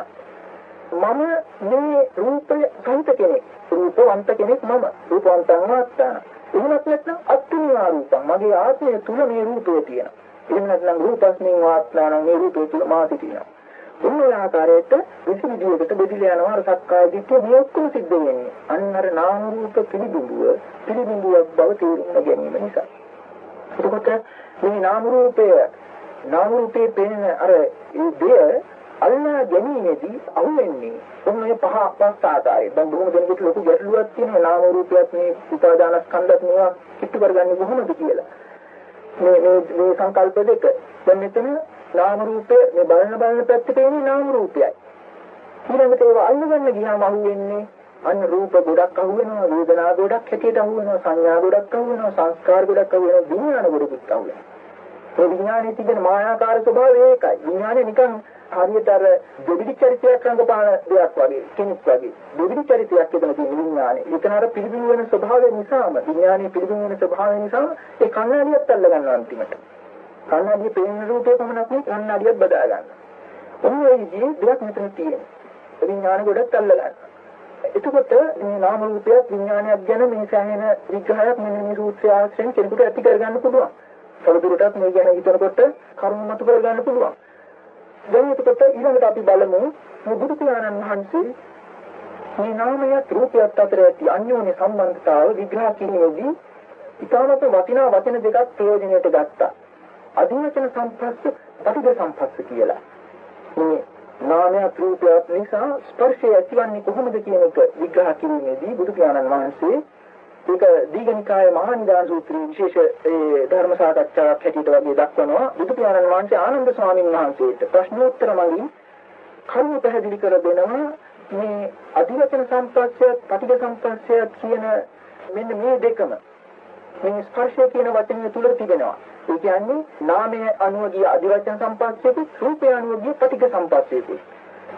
මම මේ රූපය සහිත කෙනෙක්. රූපවන්ත කෙනෙක් මම. රූපවන්තං වාත්තානං. එහෙම නැත්නම් අත්මිමා රූපං. මගේ ආත්මය තුල මේ රූපය තියෙනවා. එහෙම නැත්නම් රූපස්මින් වාත්නාන මේ රූපේ තුල මා සිටිනවා. ඔන්න ආකාරයට විසි විදියකට බෙදලා යනවා අර සක්කාය දිට්ඨිය මේ ඔක්කොම සිද්ධ වෙන්නේ. අන්න අර නාම රූප පිළිබිඹුව පිළිබිඹුවක් බව තේරුම් ගැනීම නිසා. එතකොට මේ නාම රූපය නාම රූපේ පෙනෙන අර ඒ දෙය අල්ලා ගැනීමේදී අහුවෙන්නේ ඔන්න මේ පහ පස් ආකාරයි. දැන් බොහොම දෙනෙකුට ලොකු ගැටලුවක් තියෙනවා නාම රූපයත් මේ උපාදානස්කන්ධත් මේවා කිට්ටු කරගන්නේ කොහොමද කියලා. මේ මේ මේ සංකල්ප දෙක. දැන් මෙතන නාම රූපේ මේ බලන බලන පැත්තේ තියෙන නාම රූපයයි. ඊළඟට ඒව අල්ලගන්න ගියාම අහුවෙන්නේ අන්න රූප ගොඩක් අහුවෙනවා, වේදනා ගොඩක් හැටියට අහුවෙනවා, සංඥා ගොඩක් අහුවෙනවා, සංස්කාර ගොඩක් අහුවෙනවා, විඥාන ගොඩකුත් අහුවෙනවා. ඒ විඥානයේ තිබෙන මායාකාර ස්වභාවය ඒකයි. විඥානේ නිකන් හරියට අර දෙවිදි චරිතයක් රඟපාන දෙයක් වගේ කෙනෙක් වගේ දෙවිදි චරිතයක් එතන තියෙන විඥානේ. එතන අර පිළිබිඹු වෙන ස්වභාවය නිසාම විඥානේ පිළිබිඹු වෙන ස්වභාවය නිසා ඒ කන්නඩියත් අල්ල ගන්නවා අන්තිමට. කන්නඩියේ පේන රූපේ පමණක් නෙවෙයි කන්නඩියත් බදා ගන්නවා. ඔන්න ඒ විදිහේ දෙයක් මෙතන තියෙනවා. විඥාන ගොඩක් අල්ල ගන්නවා. එතකොට මේ නාම රූපයක් විඥානයක් ගැන මේ සෑහෙන විග්‍රහයක් මෙන්න මේ සූත්‍රය ආශ්‍රයෙන් කෙනෙකුට ඇති කරගන්න පුළුවන්. තවදුරටත් මේ ගැන හිතනකොට කරුණු මතු කරගන්න පුළුවන්. දැන් එතකොට ඊළඟට අපි බලමු බුදු පියාණන් වහන්සේ මේ නාමයත් රූපයත් අතර ඇති අන්‍යෝන්‍ය සම්බන්ධතාව විග්‍රහ කිරීමේදී ඊටමත් වටිනා වචන දෙකක් ප්‍රයෝජනයට ගත්තා. අධිවචන සම්පස්ස, පටිඝ සම්පස්ස කියලා. මේ නාමයක් රූපයක් නිසා ස්පර්ශය ඇතිවන්නේ කොහොමද කියන එක විග්‍රහ කිරීමේදී බුදු පියාණන් වහන්සේ ඒක දීඝනිකායේ මහා නිදාන සූත්‍රයේ විශේෂ ඒ ධර්ම සාකච්ඡාවක් හැටියට වගේ දක්වනවා බුදු පියාණන් වහන්සේ ආනන්ද ස්වාමීන් වහන්සේට ප්‍රශ්නෝත්තර මගින් කරුණු පැහැදිලි කර දෙනවා මේ අධිවචන සම්පස්සය, පටිඝ සම්පස්සය කියන මෙන්න මේ දෙකම මේ ස්පර්ශය කියන වචනය තුල තිබෙනවා. ඒ කියන්නේ නාමය අනුව ගිය අධිවචන සම්පස්සයක රූපය අනුව ගිය පටිඝ සම්පස්සයක.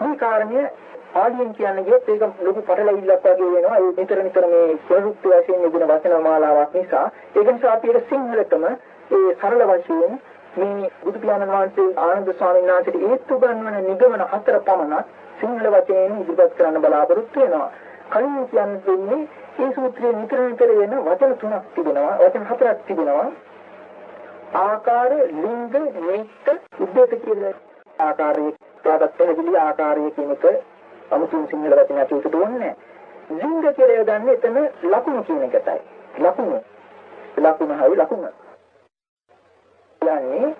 මේ කාරණය පාලියෙන් කියන්නේ ගියොත් ඒක ලොකු පටලැවිල්ලක් වගේ වෙනවා. ඒ නිතර නිතර මේ ප්‍රවෘත්ති වශයෙන් යෙදෙන වචන මාලාවක් නිසා ඒක නිසා අපි ඒක සිංහලටම ඒ සරල වශයෙන් මේ බුදු පියාණන් වහන්සේ ආනන්ද ස්වාමීන් වහන්සේට ඒත්තු ගන්නවන නිගමන හතර පමණක් සිංහල වචනයෙන් ඉදිරිපත් කරන්න බලාපොරොත්තු වෙනවා. කලින් කියන්නේ මේ සූත්‍රයේ නිතර නිතර වෙන වචන තුනක් තිබෙනවා. වචන හතරක් තිබෙනවා. ආකාර, ලිංග, නීත්‍ය, උද්දේශ කියලා ආකාරයේ ප්‍රාදත් පැහැදිලි ආකාරයේ කියන එක අමුතුන් සිංහල වචනයක් ඒකට ඕනේ ලිංග කියලා යොදන්නේ එතන ලකුණු කියන එකටයි. ලකුණු. ලකුණ හරි ලකුණ. කියන්නේ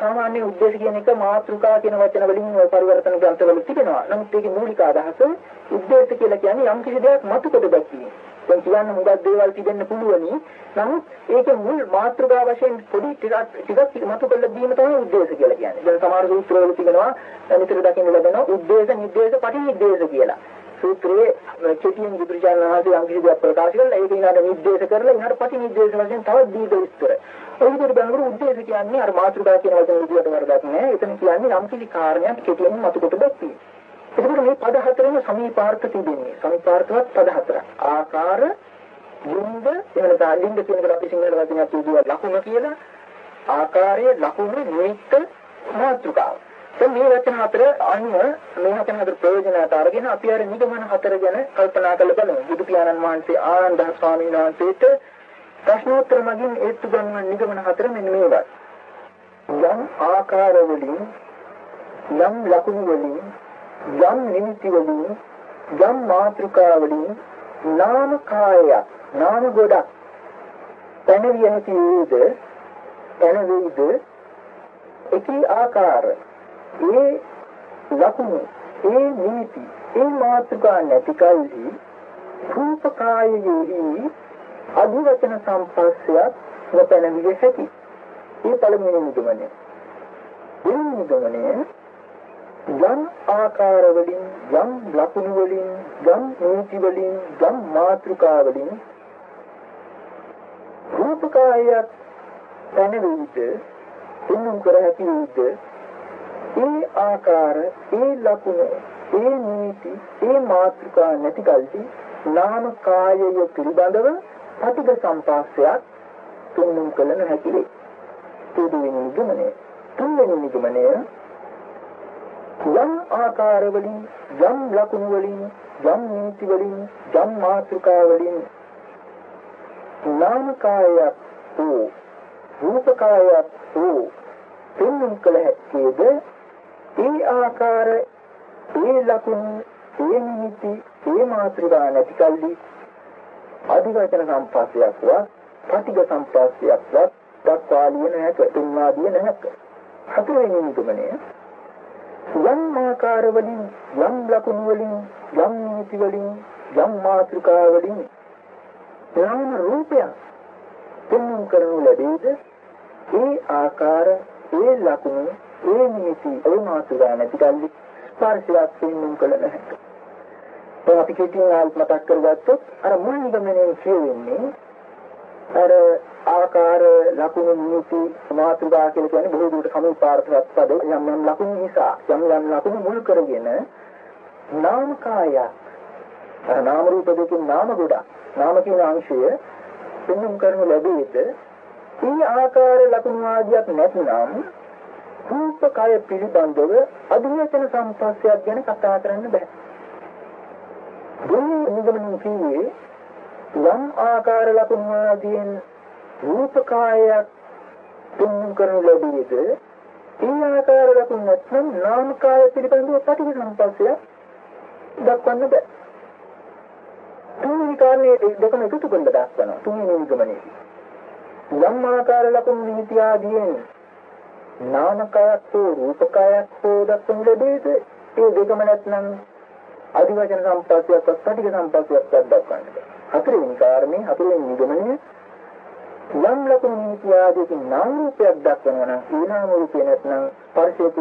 සාමාන්‍ය උද්දේශ කියන එක මාත්‍රිකා කියන වචන වලින් පරිවර්තන ග්‍රන්ථවල තිබෙනවා. නමුත් ඒකේ මූලික අදහස උද්දේශ කියලා කියන්නේ යම් කිසි දෙයක් මතකද දැකීම. දැන් කියන්න හුඟක් දේවල් තිබෙන්න පුළුවනි. නමුත් ඒකේ මුල් මාත්‍රිකා වශයෙන් පොඩි ටිකක් ටිකක් මතක කරලා දීම තමයි උද්දේශ කියලා කියන්නේ. දැන් සමහර සූත්‍රවල තිබෙනවා නිතර දකින්න ලැබෙන උද්දේශ, නිද්දේශ, පටිනිද්දේශ කියලා. සූත්‍රයේ කෙටියෙන් බුදුරජාණන් වහන්සේ යම් කිසි දෙයක් ප්‍රකාශ කළා. ඒක ඊළඟ නිද්දේශ කරලා ඊළඟ පටිනිද්දේශ වශයෙන් තවත් දීර්ඝ විස්තර. ඒ විදිහට බලනකොට උද්දේශ කියන්නේ අර මාතෘකා කියන වචන විදිහට වරදක් නෑ. එතන කියන්නේ යම් කිසි කාරණයක් කෙටියෙන් මතුකොට දැක්වීම. එතකොට මේ පද හතරෙම සමීපාර්ථ තිබෙන්නේ. සමීපාර්ථවත් පද හතරක්. ආකාර, ලිංග, එහෙම නැත්නම් ලිංග කියන එක අපි සිංහල වචනයක් කියුවා ලකුණ කියලා. ආකාරයේ ලකුණ නිමිත්ත මාතෘකාව. දැන් මේ වචන හතර අනුව මේ වචන හතර ප්‍රයෝජනයට අරගෙන අපි අර නිගමන හතර ගැන කල්පනා කරලා බලමු. බුදු පියාණන් වහන්සේ ආනන්ද ස්වාමීන් වහන්සේට ප්‍රශ්නෝත්තර මගින් ඒත්තු ගන්න නිගමන හතර මෙන්න මේවා. යම් ආකාර වලින් යම් ලකුණු වලින් යම් නිමිති වලින් යම් මාත්‍රිකා වලින් නාම කායය නාම ගොඩක් පැනවිය හැකි වේද පැනවේද එකී ආකාර ඒ ලකුණු ඒ නීති ඒ මාතෘකා නැති කල්හි රූපකායයෙහි අධිවචන සම්පස්සයක් නොපැනවිය හැකි. ඒ පළමුවෙනි නිගමනය. දෙවෙනි නිගමනය යම් ආකාර වලින් යම් ලකුණු වලින් යම් නීති වලින් යම් මාතෘකා වලින් රූපකායයක් පැනවෙයිද තුන්නම් කර හැකි වේද ඒ ආකාර, ඒ ලකුණ, ඒ නීති, ඒ මාත්‍රිකා නැති කල්හි නාම කායය පිළිබඳව පටිඝ සම්පාසයක් තුන්නුම් කළ නොහැකි වේ. තුන්වෙනි නිගමනය. තුන්වෙනි නිගමනය යම් ආකාර වලින් යම් ලකුණු වලින් යම් නීති වලින් යම් මාත්‍රිකා වලින් නාම කායයක් වූ රූප කායයක් වූ තුන්නුම් කළ හැකිද ඒ ආකාර ඒ ලකුණු ඒ නිමිති ඒ මාත්‍රිකා නැති කල්ලි අධිවචන සම්පස්සයක්වත් පටිඝ සම්පස්සයක්වත් දක්වාලිය නැහැක තුන්වාදිය නැහැක හතරවෙනි නිගමනය. යම් ආකාර වලින් යම් ලකුණු වලින් යම් නිමිති වලින් යම් මාත්‍රිකා වලින් නාම රූපයක් තුන්වම් කරනු ලැබේද? ඒ ආකාර ඒ ලකුණු ඒ නිමිති ඒ මාතුරා නැති කල්ලි ස්පර්ශයක් පෙන්වන්න කළ නැහැ. දැන් අපි කෙටියෙන් ආල් මතක් කරගත්තොත් අර මුල් නිගමනයෙන් කියවෙන්නේ අර ආකාර ලකුණු නිමිති මාතුරා කියලා කියන්නේ බොහෝ දුරට සමුපාර්ථවත් පද යම් යම් ලකුණු නිසා යම් යම් ලකුණු මුල් කරගෙන නාම කාය අර නාම රූප දෙකෙන් නාම ගොඩක් නාම කියන අංශය පෙන්වන්න කරනු ලැබෙයිද මේ ආකාර ලකුණු ආදියක් නැතිනම් රූපකය පිළිබඳව අධිවචන සම්පස්සයක් ගැන කතා කරන්න බෑ. දුන්නේ නිගමනින් කියේ යම් ආකාර ලකුණු ආදීන් රූපකායයක් තුන් කරනු ලැබෙයිද ඒ ආකාර ලකුණු නැත්නම් නාමකාය පිළිබඳව පටිඝ සම්පස්සයක් දක්වන්න බෑ. තුන්වෙනි කාරණේ දෙකම එකතු කරලා දක්වනවා. තුන්වෙනි නිගමනයේදී යම් ආකාර ලකුණු නිමිති ආදීන් නාමකයක් හෝ රූපකයක් හෝ දක්වන ලැබේද ඒ දෙකම නැත්නම් අධිවචන සම්පස්සයක් පටික සම්පස්සයක් දක්වන්නට හතරවෙනි කාරණේ හතරවෙනි නිගමනය. යම් ලකුණු නිමිති ආදීකින් නාම රූපයක් දක්වනවා නම් ඒ නාම රූපේ නැත්නම් ස්පර්ශයක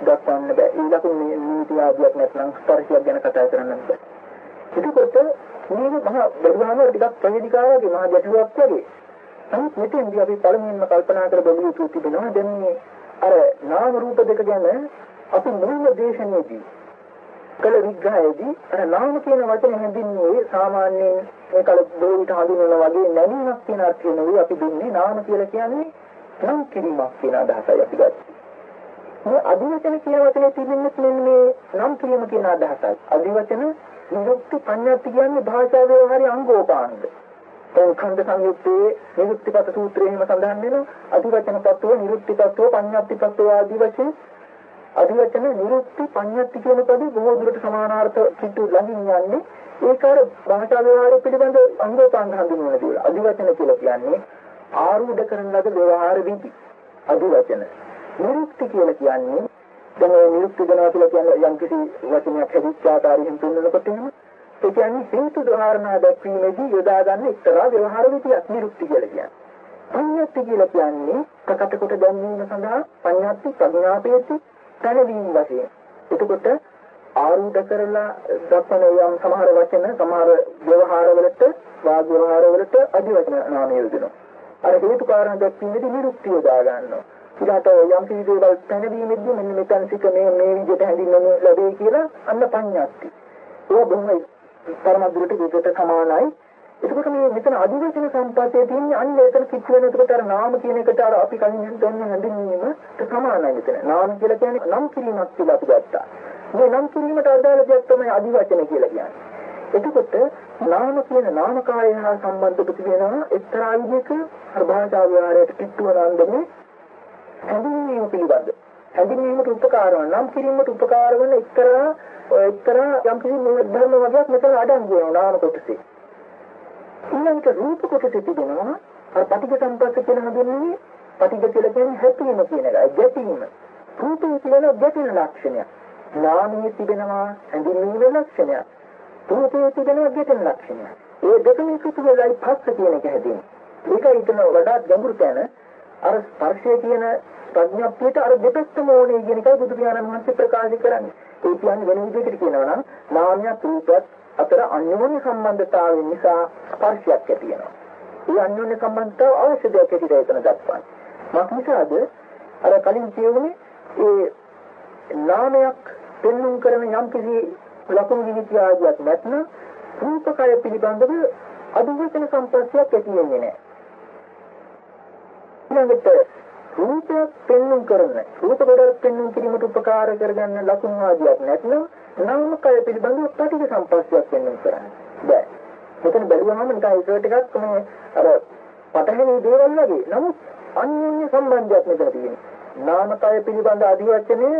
දක්වන්න බෑ. ඒ ලකුණු නිමිති ආදියක් නැත්නම් ස්පර්ශයක් ගැන කතා කරන්න බෑ. එතකොට මේක මහා බැලුවාම ටිකක් ප්‍රවේදිකාවගේ මහා ගැටලුවක් වගේ. නමුත් මෙතෙන්දී අපි පළමුවෙන්ම කල්පනා කර බලු යුතු තිබෙනවා දැන් මේ අර නාම රූප දෙක ගැන අපි මුලින්ම දේශනාවේදී කළ විග්‍රහයේදී අර නාම කියන වචනේ හැඳින්වුවේ සාමාන්‍යයෙන් මේ කල බෝවිත හඳුන්වන වගේ නැමීමක් කියන අර්ථය නෙවෙයි අපි දෙන්නේ නාම කියලා කියන්නේ නම් කිරීමක් කියන අදහසයි අපි ගත්තේ. මේ අදිවචන කියන වචනේ තිබෙන්නේ මේ නම් කිරීම කියන අදහසයි. අදිවචන නිරුක්ති පඤ්ඤාති කියන්නේ භාෂා ව්‍යවහාරයේ අංගෝපාංග. දැන් ඛණ්ඩ සංයුත්තේ නිරුක්තිපත සූත්‍රයේ එහෙම සඳහන් වෙනවා අධිවචන තත්ත්ව නිරුක්තිපත්ව පඤ්ඤාති තත්ත්ව ආදී වශයෙන් අධිවචන නිරුක්ති පඤ්ඤාති කියන පදේ බොහෝ දුරට සමානාර්ථ කිට්ටු ළඟින් යන්නේ. ඒක අර භාෂා ව්‍යවහාරය පිළිබඳ අංගෝපාංග හඳුන්වන දේවල් අධිවචන කියලා කියන්නේ ආරූඪ කරන ලද ව්‍යවහාර විදි. අධිවචන නිරුක්ති කියලා කියන්නේ දැන් මේ නිරුක්ති දෙනවා කියලා කියන්නේ යම්කිසි වචනයක් හැදිච්ච ආකාරයෙන් තුන්වනකොට එහෙම. ඒ කියන්නේ හේතු ධාරණා දැක්වීමේදී යොදා ගන්න එක්තරා ව්‍යවහාර විදියක් නිරුක්ති කියලා කියන්නේ. පඤ්ඤාති කියලා කියන්නේ ප්‍රකට කොට ගැනීම සඳහා පඤ්ඤාති ප්‍රඥාපේති පැනවීම වශයෙන්. එතකොට ආරූඪ කරලා දක්වන යම් සමහර වචන සමහර ව්‍යවහාර වලට වාග් ව්‍යවහාර වලට අධිවචන නාමය යොදනවා. අර හේතු කාරණා දැක්වීමේදී නිරුක්තිය දා ගන්නවා. ඊට යම් කිසි දේවල් පැනවීමේදී මෙන්න මෙතන සිට මේ මේ විදිහට හැඳින්වෙනු ලැබේ කියලා අන්න පඤ්ඤාති. ඒ බොහොම පරමද්දුරට විකට සමානයි. එතකොට මේ මෙතන අධිවචන සම්පතේ තියෙන අන්න ඒතර කිච් වෙන එතකොට අර නාම කියන එකට අර අපි කලින් දැන් හැඳින්වීමට සමානයි මෙතන. නාම කියලා කියන්නේ නම් කිරීමක් කියලා අපි ගත්තා. මේ නම් කිරීමට අදාළ දෙයක් තමයි අධිවචන කියලා කියන්නේ. එතකොට නාම කියන නාමකාය හා සම්බන්ධ ප්‍රතිවෙනවා එක්තරා විදිහක අර භාෂා විහාරයට කිට්ටුව නන්දනේ හැඳින්වීම පිළිබඳ. හැඳින්වීමට උපකාර වන නම් කිරීමට උපකාර වන එක්තරා එක්තරා යම් කිසි ධර්ම වර්ගයක් මෙතන අඩංගු වෙනවා නාම කොටසේ. ඊළඟට රූප කොටසේ තිබෙනවා අර පටිඝ සම්පස්ස කියන හඳුන්වන්නේ පටිඝ කියලා කියන්නේ හැපීම කියන එකයි ගැටීම. රූපේ කියන ගැටෙන ලක්ෂණය. නාමයේ තිබෙනවා හැඳින්වීමේ ලක්ෂණය. රූපේ තිබෙනවා ගැටෙන ලක්ෂණය. ඒ දෙකම එකතු වෙලායි පස්ස කියන එක හැදෙන්නේ. ඒකයි ඊටන වඩාත් ගැඹුරු තැන අර ස්පර්ශය කියන ප්‍රඥප්තියට අර දෙපැත්තම ඕනේ කියන එකයි බුදු පියාණන් වහන්සේ ප්‍රකාශ කරන්නේ. ඒ කියන්නේ වෙන විදිහකට කියනවා නම් නාමයක් රූපයක් අතර අන්‍යෝන්‍ය සම්බන්ධතාවය නිසා ස්පර්ශයක් ඇති වෙනවා. ඒ අන්‍යෝන්‍ය සම්බන්ධතාව අවශ්‍ය දෙයක් ඇතුළේ එතන දක්වන්නේ. මක්නිසාද අර කලින් කියුනේ ඒ නාමයක් පෙන්눔 කරන යම් කිසි ලකුණු විවිධ ආදියක් නැත්නම් රූපකය පිළිබඳව අධිවචන සම්ප්‍රසයක් ඇති වෙන්නේ නැහැ. ඊළඟට රූපයක් පෙන්눔 කරන රූප කොටස් පෙන්눔 කිරීමට උපකාර කරගන්න ලකුණු ආදියක් නැත්නම් නාමකය පිළිබඳව ප්‍රතික සම්පස්සයක් පෙන්눔 කරන්න. බෑ. මෙතන බැලුවහම නිකන් ඒක ටිකක් මේ අර පටහැනි දේවල් වගේ. නමුත් අන්‍යෝන්‍ය සම්බන්ධයක් මෙතන තියෙනවා. නාමකය පිළිබඳ අධිවචනය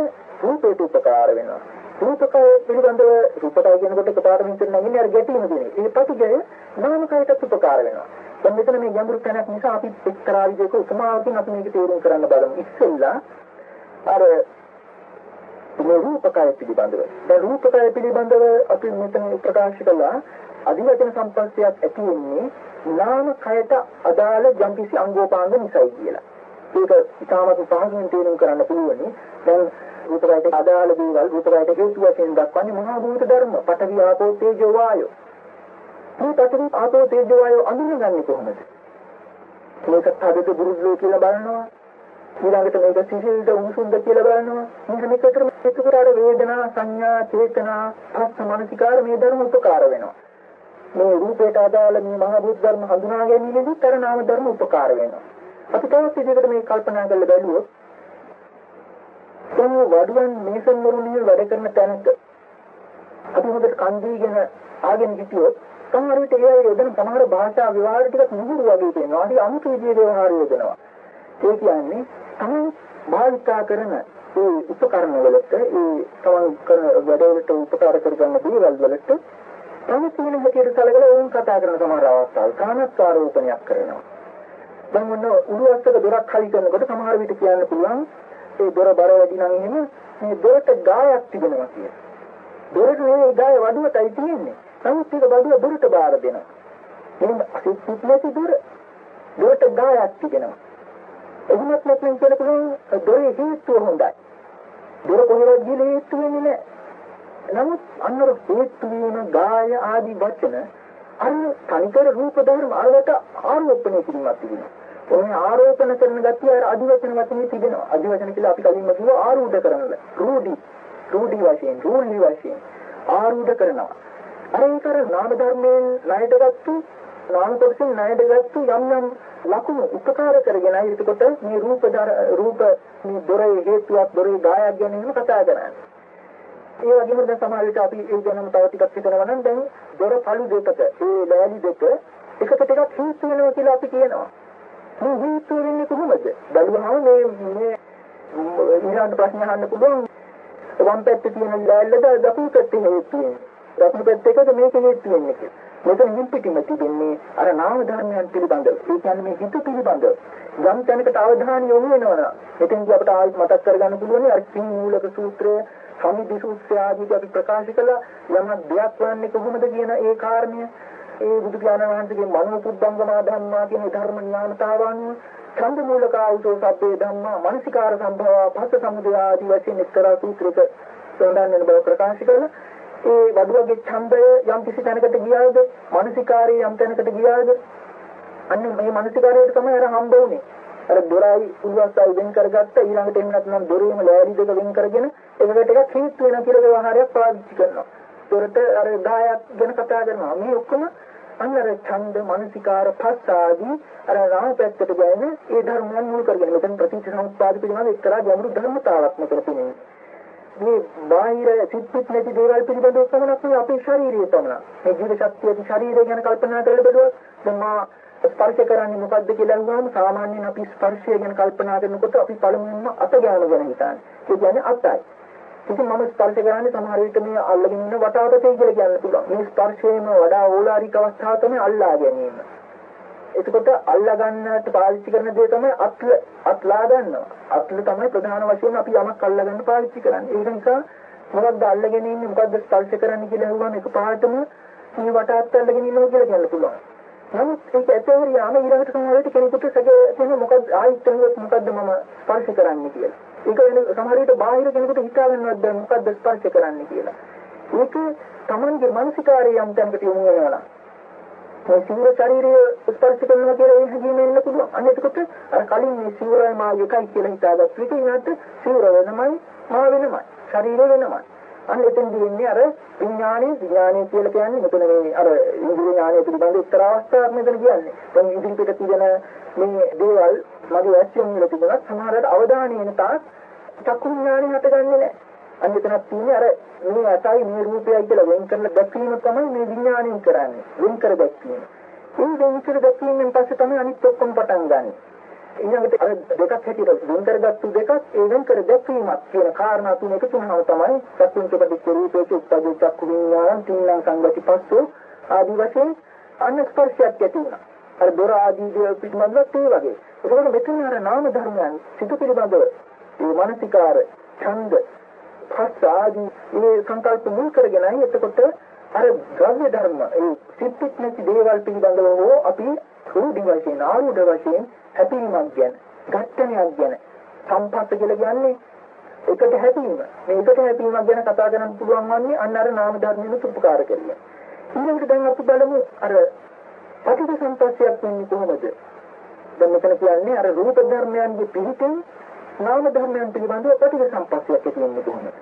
රූපයට උපකාර වෙනවා. රූපකය පිළිබඳව රූපකය කියනකොට එකපාරට හිතෙන්නේ නැහැ අර ගැටීම කියන්නේ. ඒ ප්‍රතිජය නාමකයට උපකාර වෙනවා. දැන් මෙතන මේ ගැඹුරු තැනක් නිසා අපි එක්තරා විදිහක උපමාවකින් අපි මේක තේරුම් කරන්න බලමු. ඉස්සෙල්ලා අර මේ රූපකය පිළිබඳව. දැන් රූපකය පිළිබඳව අපි මෙතන ප්‍රකාශ කළා අධිවචන සම්පස්සයක් ඇති වෙන්නේ නාම කයට අදාළ යම්කිසි අංගෝපාංග නිසායි කියලා. ඒක ඉතාමත් පහසුවෙන් තේරුම් කරන්න පුළුවනි. දැන් රූපකයට අදාළ දේවල් රූපකයට හේතු වශයෙන් දක්වන්නේ මහා භූත ධර්ම. පඨවි ආපෝ තේජෝ වායෝ. මේ පතරේ ආපෝ තේජෝ වායෝ අඳුනගන්නේ කොහොමද? මේක තදද බුරුද්දෝ කියලා බලනවා. ඊළඟට මේක සිසිල්ද උණුසුම්ද කියලා බලනවා. මේක මේකට ඒකකට වේදනා සංඥා චේතනා පස්ස මනසිකාර මේ ධර්ම උපකාර වෙනවා. මේ රූපයට අදාළ මේ මහ බුද්ධ ධර්ම හඳුනා ගැනීමේදී තර නාම ධර්ම උපකාර වෙනවා. අපි තවත් විදිහකට මේ කල්පනා කරලා බැලුවොත් දැන් වඩුවන් මේසන් වරුණිය වැඩ කරන තැනක අපි හොඳට කන් දීගෙන ආගෙන හිටියොත් සමහර විට ඒ අය යොදන සමහර භාෂා විවාද ටිකක් නුහුරු වගේ තියෙනවා. හරි අමුතු විදිහේ ව්‍යවහාර යොදනවා. ඒ කියන්නේ තමයි භාවිතා කරන ඒ උපකරණ වලට ඒ තමන් කරන වැඩවලට උපකාර කරගන්න දේවල් වලට තම තියෙන හැටියට සැලකලා වුන් කතා කරන සමහර අවස්ථාවල් කාමස්කාරෝපණයක් කරනවා. දැන් මොන උළුවස්සක දොරක් හරි කරනකොට සමහර විට කියන්න පුළුවන් ඒ දොර බර වැඩි නම් එහෙම මේ දොරට ගායක් තිබෙනවා කියලා. දොරට මේ ගාය වඩුවටයි තියෙන්නේ. නමුත් ඒක වඩුව දොරට බාර දෙනවා. එහෙනම් අසිත් නැති දොර දොරට ගායක් තිබෙනවා. එහෙමත් නැත්නම් කියන පුළුවන් දොරේ හේතුව හොඳයි. දොර කොහෙවත් ගිහලා හේතු වෙන්නේ නැහැ. නමුත් අන්නර හේතු වෙන ගාය ආදී වචන අර තනිකර රූප ධර්ම අරකට ආරෝපණය කිරීමක් තිබෙනවා. ඔය ආරෝපණ කරන ගතිය අර අදිවචන වචනේ තිබෙනවා. අදිවචන කියලා අපි කලින්ම කිව්වා ආරූඪ කරනල. රූඩි. රූඩි වශයෙන්, රූල්ලි වශයෙන් ආරූඪ කරනවා. අර ඒතර නාම ධර්මයෙන් ණයට ගත්තු නාම කොටසෙන් ණයට ගත්තු යම් යම් ලකුණු උපකාර කරගෙන එතකොට මේ රූප රූප මේ දොරේ හේතුවක් දොරේ ගායක් ගැන කතා කරන්නේ. ඒ වගේම දැන් සමහර විට අපි ඒ ගැනම තව ටිකක් හිතනවා නම් දැන් දොර පළු දෙකට ඒ ලෑලි දෙක එකට ටිකක් හේතු වෙනවා කියලා අපි කියනවා. මේ හේතු වෙන්නේ කොහොමද? බලුවහම මේ මේ ඊළඟ ප්‍රශ්න අහන්න පුළුවන්. වම් පැත්තේ තියෙන ලෑල්ලද දකුණු පැත්තේ හේතු වෙන්නේ. දකුණු පැත්තේකද මේක හේතු වෙන්නේ කියලා. මෙතන හිම්පිටිම තිබෙන්නේ අර නාම ධර්මයන් පිළිබඳව. ඒ කියන්නේ මේ හිත පිළිබඳව. යම් තැනකට අවධානය යොමු වෙනවා. එතෙන්දී අපට ආයෙත් මතක් කරගන්න පුළුවන් අර සිං මූලක සූත්‍රය, සමිදි සූත්‍රය ආදී අපි ප්‍රකාශ කළා. යමක් දෙයක් වන්නේ කොහොමද කියන ඒ කාරණය ඒ බුදු පියාණන් වහන්සේගේ මනෝ පුද්දංගමා ධම්මා කියන ධර්ම ඥානතාවන් ඡන්ද මූලක ආයතෝ සබ්බේ ධම්මා මනසිකාර සම්භව පස්ස සමුදය ආදී වශයෙන් එක්තරා සූත්‍රයක සඳහන් වෙන බව ප්‍රකාශ කළා. ඒ වඩුවගේ ඡන්දය යම් කිසි තැනකට ගියාද මානසිකාරයේ යම් තැනකට ගියාද අන්න මේ මානසිකාරයට තමයි අර හම්බ වුනේ. අර දොරයි උල්වස්සයි වෙන් කරගත්ත ඊළඟට එන්න නැත්නම් දොරේම ලෑලි දෙක වෙන් කරගෙන ඒකට ටිකක් හේතු වෙන කියලා ව්‍යවහාරයක් පාවිච්චි කරනවා. දොරට අර 10ක් ගැන කතා කරනවා. මේ ඔක්කොම අන්නර ඡන්ද මානසිකාර පස් ආදී අර රාම පැත්තට ගෑන ඒ ධර්මයන් මුල් කරගෙන මෙතන ප්‍රතිසම්පාද පිළිබඳ එක්තරා ගැඹුරු ධර්මතාවක් මෙතන තියෙනවා. මේ බාහිර සිත්පිට නැති දේවල් පිළිබඳව පමණක් නෙවෙයි අපේ ශාරීරිය පමණ. මේ ජීව ශක්තිය ශරීරය ගැන කල්පනා කරලා බලුවොත් දැන් මා ස්පර්ශ කරන්නේ මොකද්ද කියලා අහුවාම සාමාන්‍යයෙන් අපි ස්පර්ශය ගැන කල්පනා කරනකොට අපි පළමුවෙන්ම අත ගෑම ගැන හිතන්නේ. ඒ කියන්නේ අතයි. ඉතින් මම ස්පර්ශ කරන්නේ සමහර විට මේ අල්ලගෙන ඉන්න වටාපතේ කියලා කියන්න පුළුවන්. මේ ස්පර්ශයේම වඩා ඕලාරික අවස්ථාව තමයි අල්ලා ගැනීම. එතකොට අල්ලා ගන්නට පාවිච්චි කරන දේ තමයි අත්ල අත්ලා ගන්නවා. අත්ල තමයි ප්‍රධාන වශයෙන් අපි යමක් අල්ලා ගන්න පාවිච්චි කරන්නේ. ඒක නිසා මොකක්ද අල්ලගෙන ඉන්නේ මොකක්ද ස්පර්ශ කරන්නේ කියලා අහුවම එකපාරටම මේ වටාත් අල්ලගෙන ඉන්නවා කියලා කියන්න පුළුවන්. නමුත් ඒක ඇතවරියාම ඊළඟට සමහර විට කෙනෙකුට සැක මොකක්ද ආයිත් මොකක්ද මම ස්පර්ශ කරන්නේ කියලා. ඒක වෙන සමහර විට බාහිර කෙනෙකුට හිතා ගන්නවත් බැහැ මොකද්ද ස්පර්ශ කරන්න කියලා. ඒක Tamange මානසිකාරය යම් තැනකට යොමු වෙනවා. මේ සිවුර ශරීරය ස්පර්ශ කරනවා කියලා ඒ හැඟීම එන්න පුළුවන්. අන්න එතකොට අර කලින් මේ සිවුරයි මා එකයි කියලා හිතාගත්ත විට ඊට සිවුර වෙනමයි මා වෙනමයි. ශරීරය වෙනමයි. අන්න එතෙන්දී ඉන්නේ අර විඥානයේ විඥානයේ කියලා කියන්නේ මෙතන මේ අර ඉන්ද්‍රිය ඥානය පිළිබඳ එක්තරා අවස්ථාවක් මෙතන කියන්නේ. දැන් ඉදිරි පිට තියෙන මේ දේවල් මගේ ඇස්යෙන් වල තිබුණා සමහරවිට අවධානය එන තාක් චක්කු විඥානය හටගන්නේ නැහැ. අන්න එතනක් තියෙන්නේ අර මේ අතයි මේ රූපයයි කියලා වෙන් කරලා දැක්වීම තමයි මේ විඥාණයෙන් කරන්නේ. වෙන් කර දැක්වීම. මේ වෙන් කර දැක්වීමෙන් පස්සේ තමයි අනිත් ඔක්කොම පටන් ගන්න. ඊළඟට අර දෙකක් හැටියට වෙන් කරගත්තු දෙකක් ඒ වෙන් කර දැක්වීමක් කියන කාරණා තුන එකතු වෙනවා තමයි චක්කුංච පදිච්ච රූපේච උපදී චක්කු විඥාන තින්නම් සංගති පස්සෝ ආදි වශයෙන් අන්න ස්පර්ශයක් ඇති වෙනවා. අර දොර ආදී දේවල් පිටමන්වත් ඒ වගේ. ඒකෝට මෙතන අර නාම ධර්මයන් සිත පිළිබඳව මේ මානසිකාර ඡන්ද පස්ස ආදී මේ සංකල්ප මුල් කරගෙනයි එතකොට අර ද්‍රව්‍ය ධර්ම ඒ සිත්පිට නැති දේවල් පිළිබඳව හෝ අපි රූඩි වශයෙන් ආරූඪ වශයෙන් හැපීමක් ගැන ඝට්ටනයක් ගැන සම්පස්ස කියලා කියන්නේ එකට හැපීම. මේ එකට හැපීමක් ගැන කතා කරන්න පුළුවන් වන්නේ අන්න අර නාම ධර්මයෙන් උපකාර කරලා ඊළඟට දැන් අපි බලමු අර පටිඝ සම්පස්සයක් වෙන්නේ කොහොමද? දැන් මෙතන කියන්නේ අර රූප ධර්මයන්ගේ පිහිටෙන් නාම ධර්මයන් පිළිබඳව පටිඝ සම්පස්සයක් ඇති වෙන්නේ කොහොමද?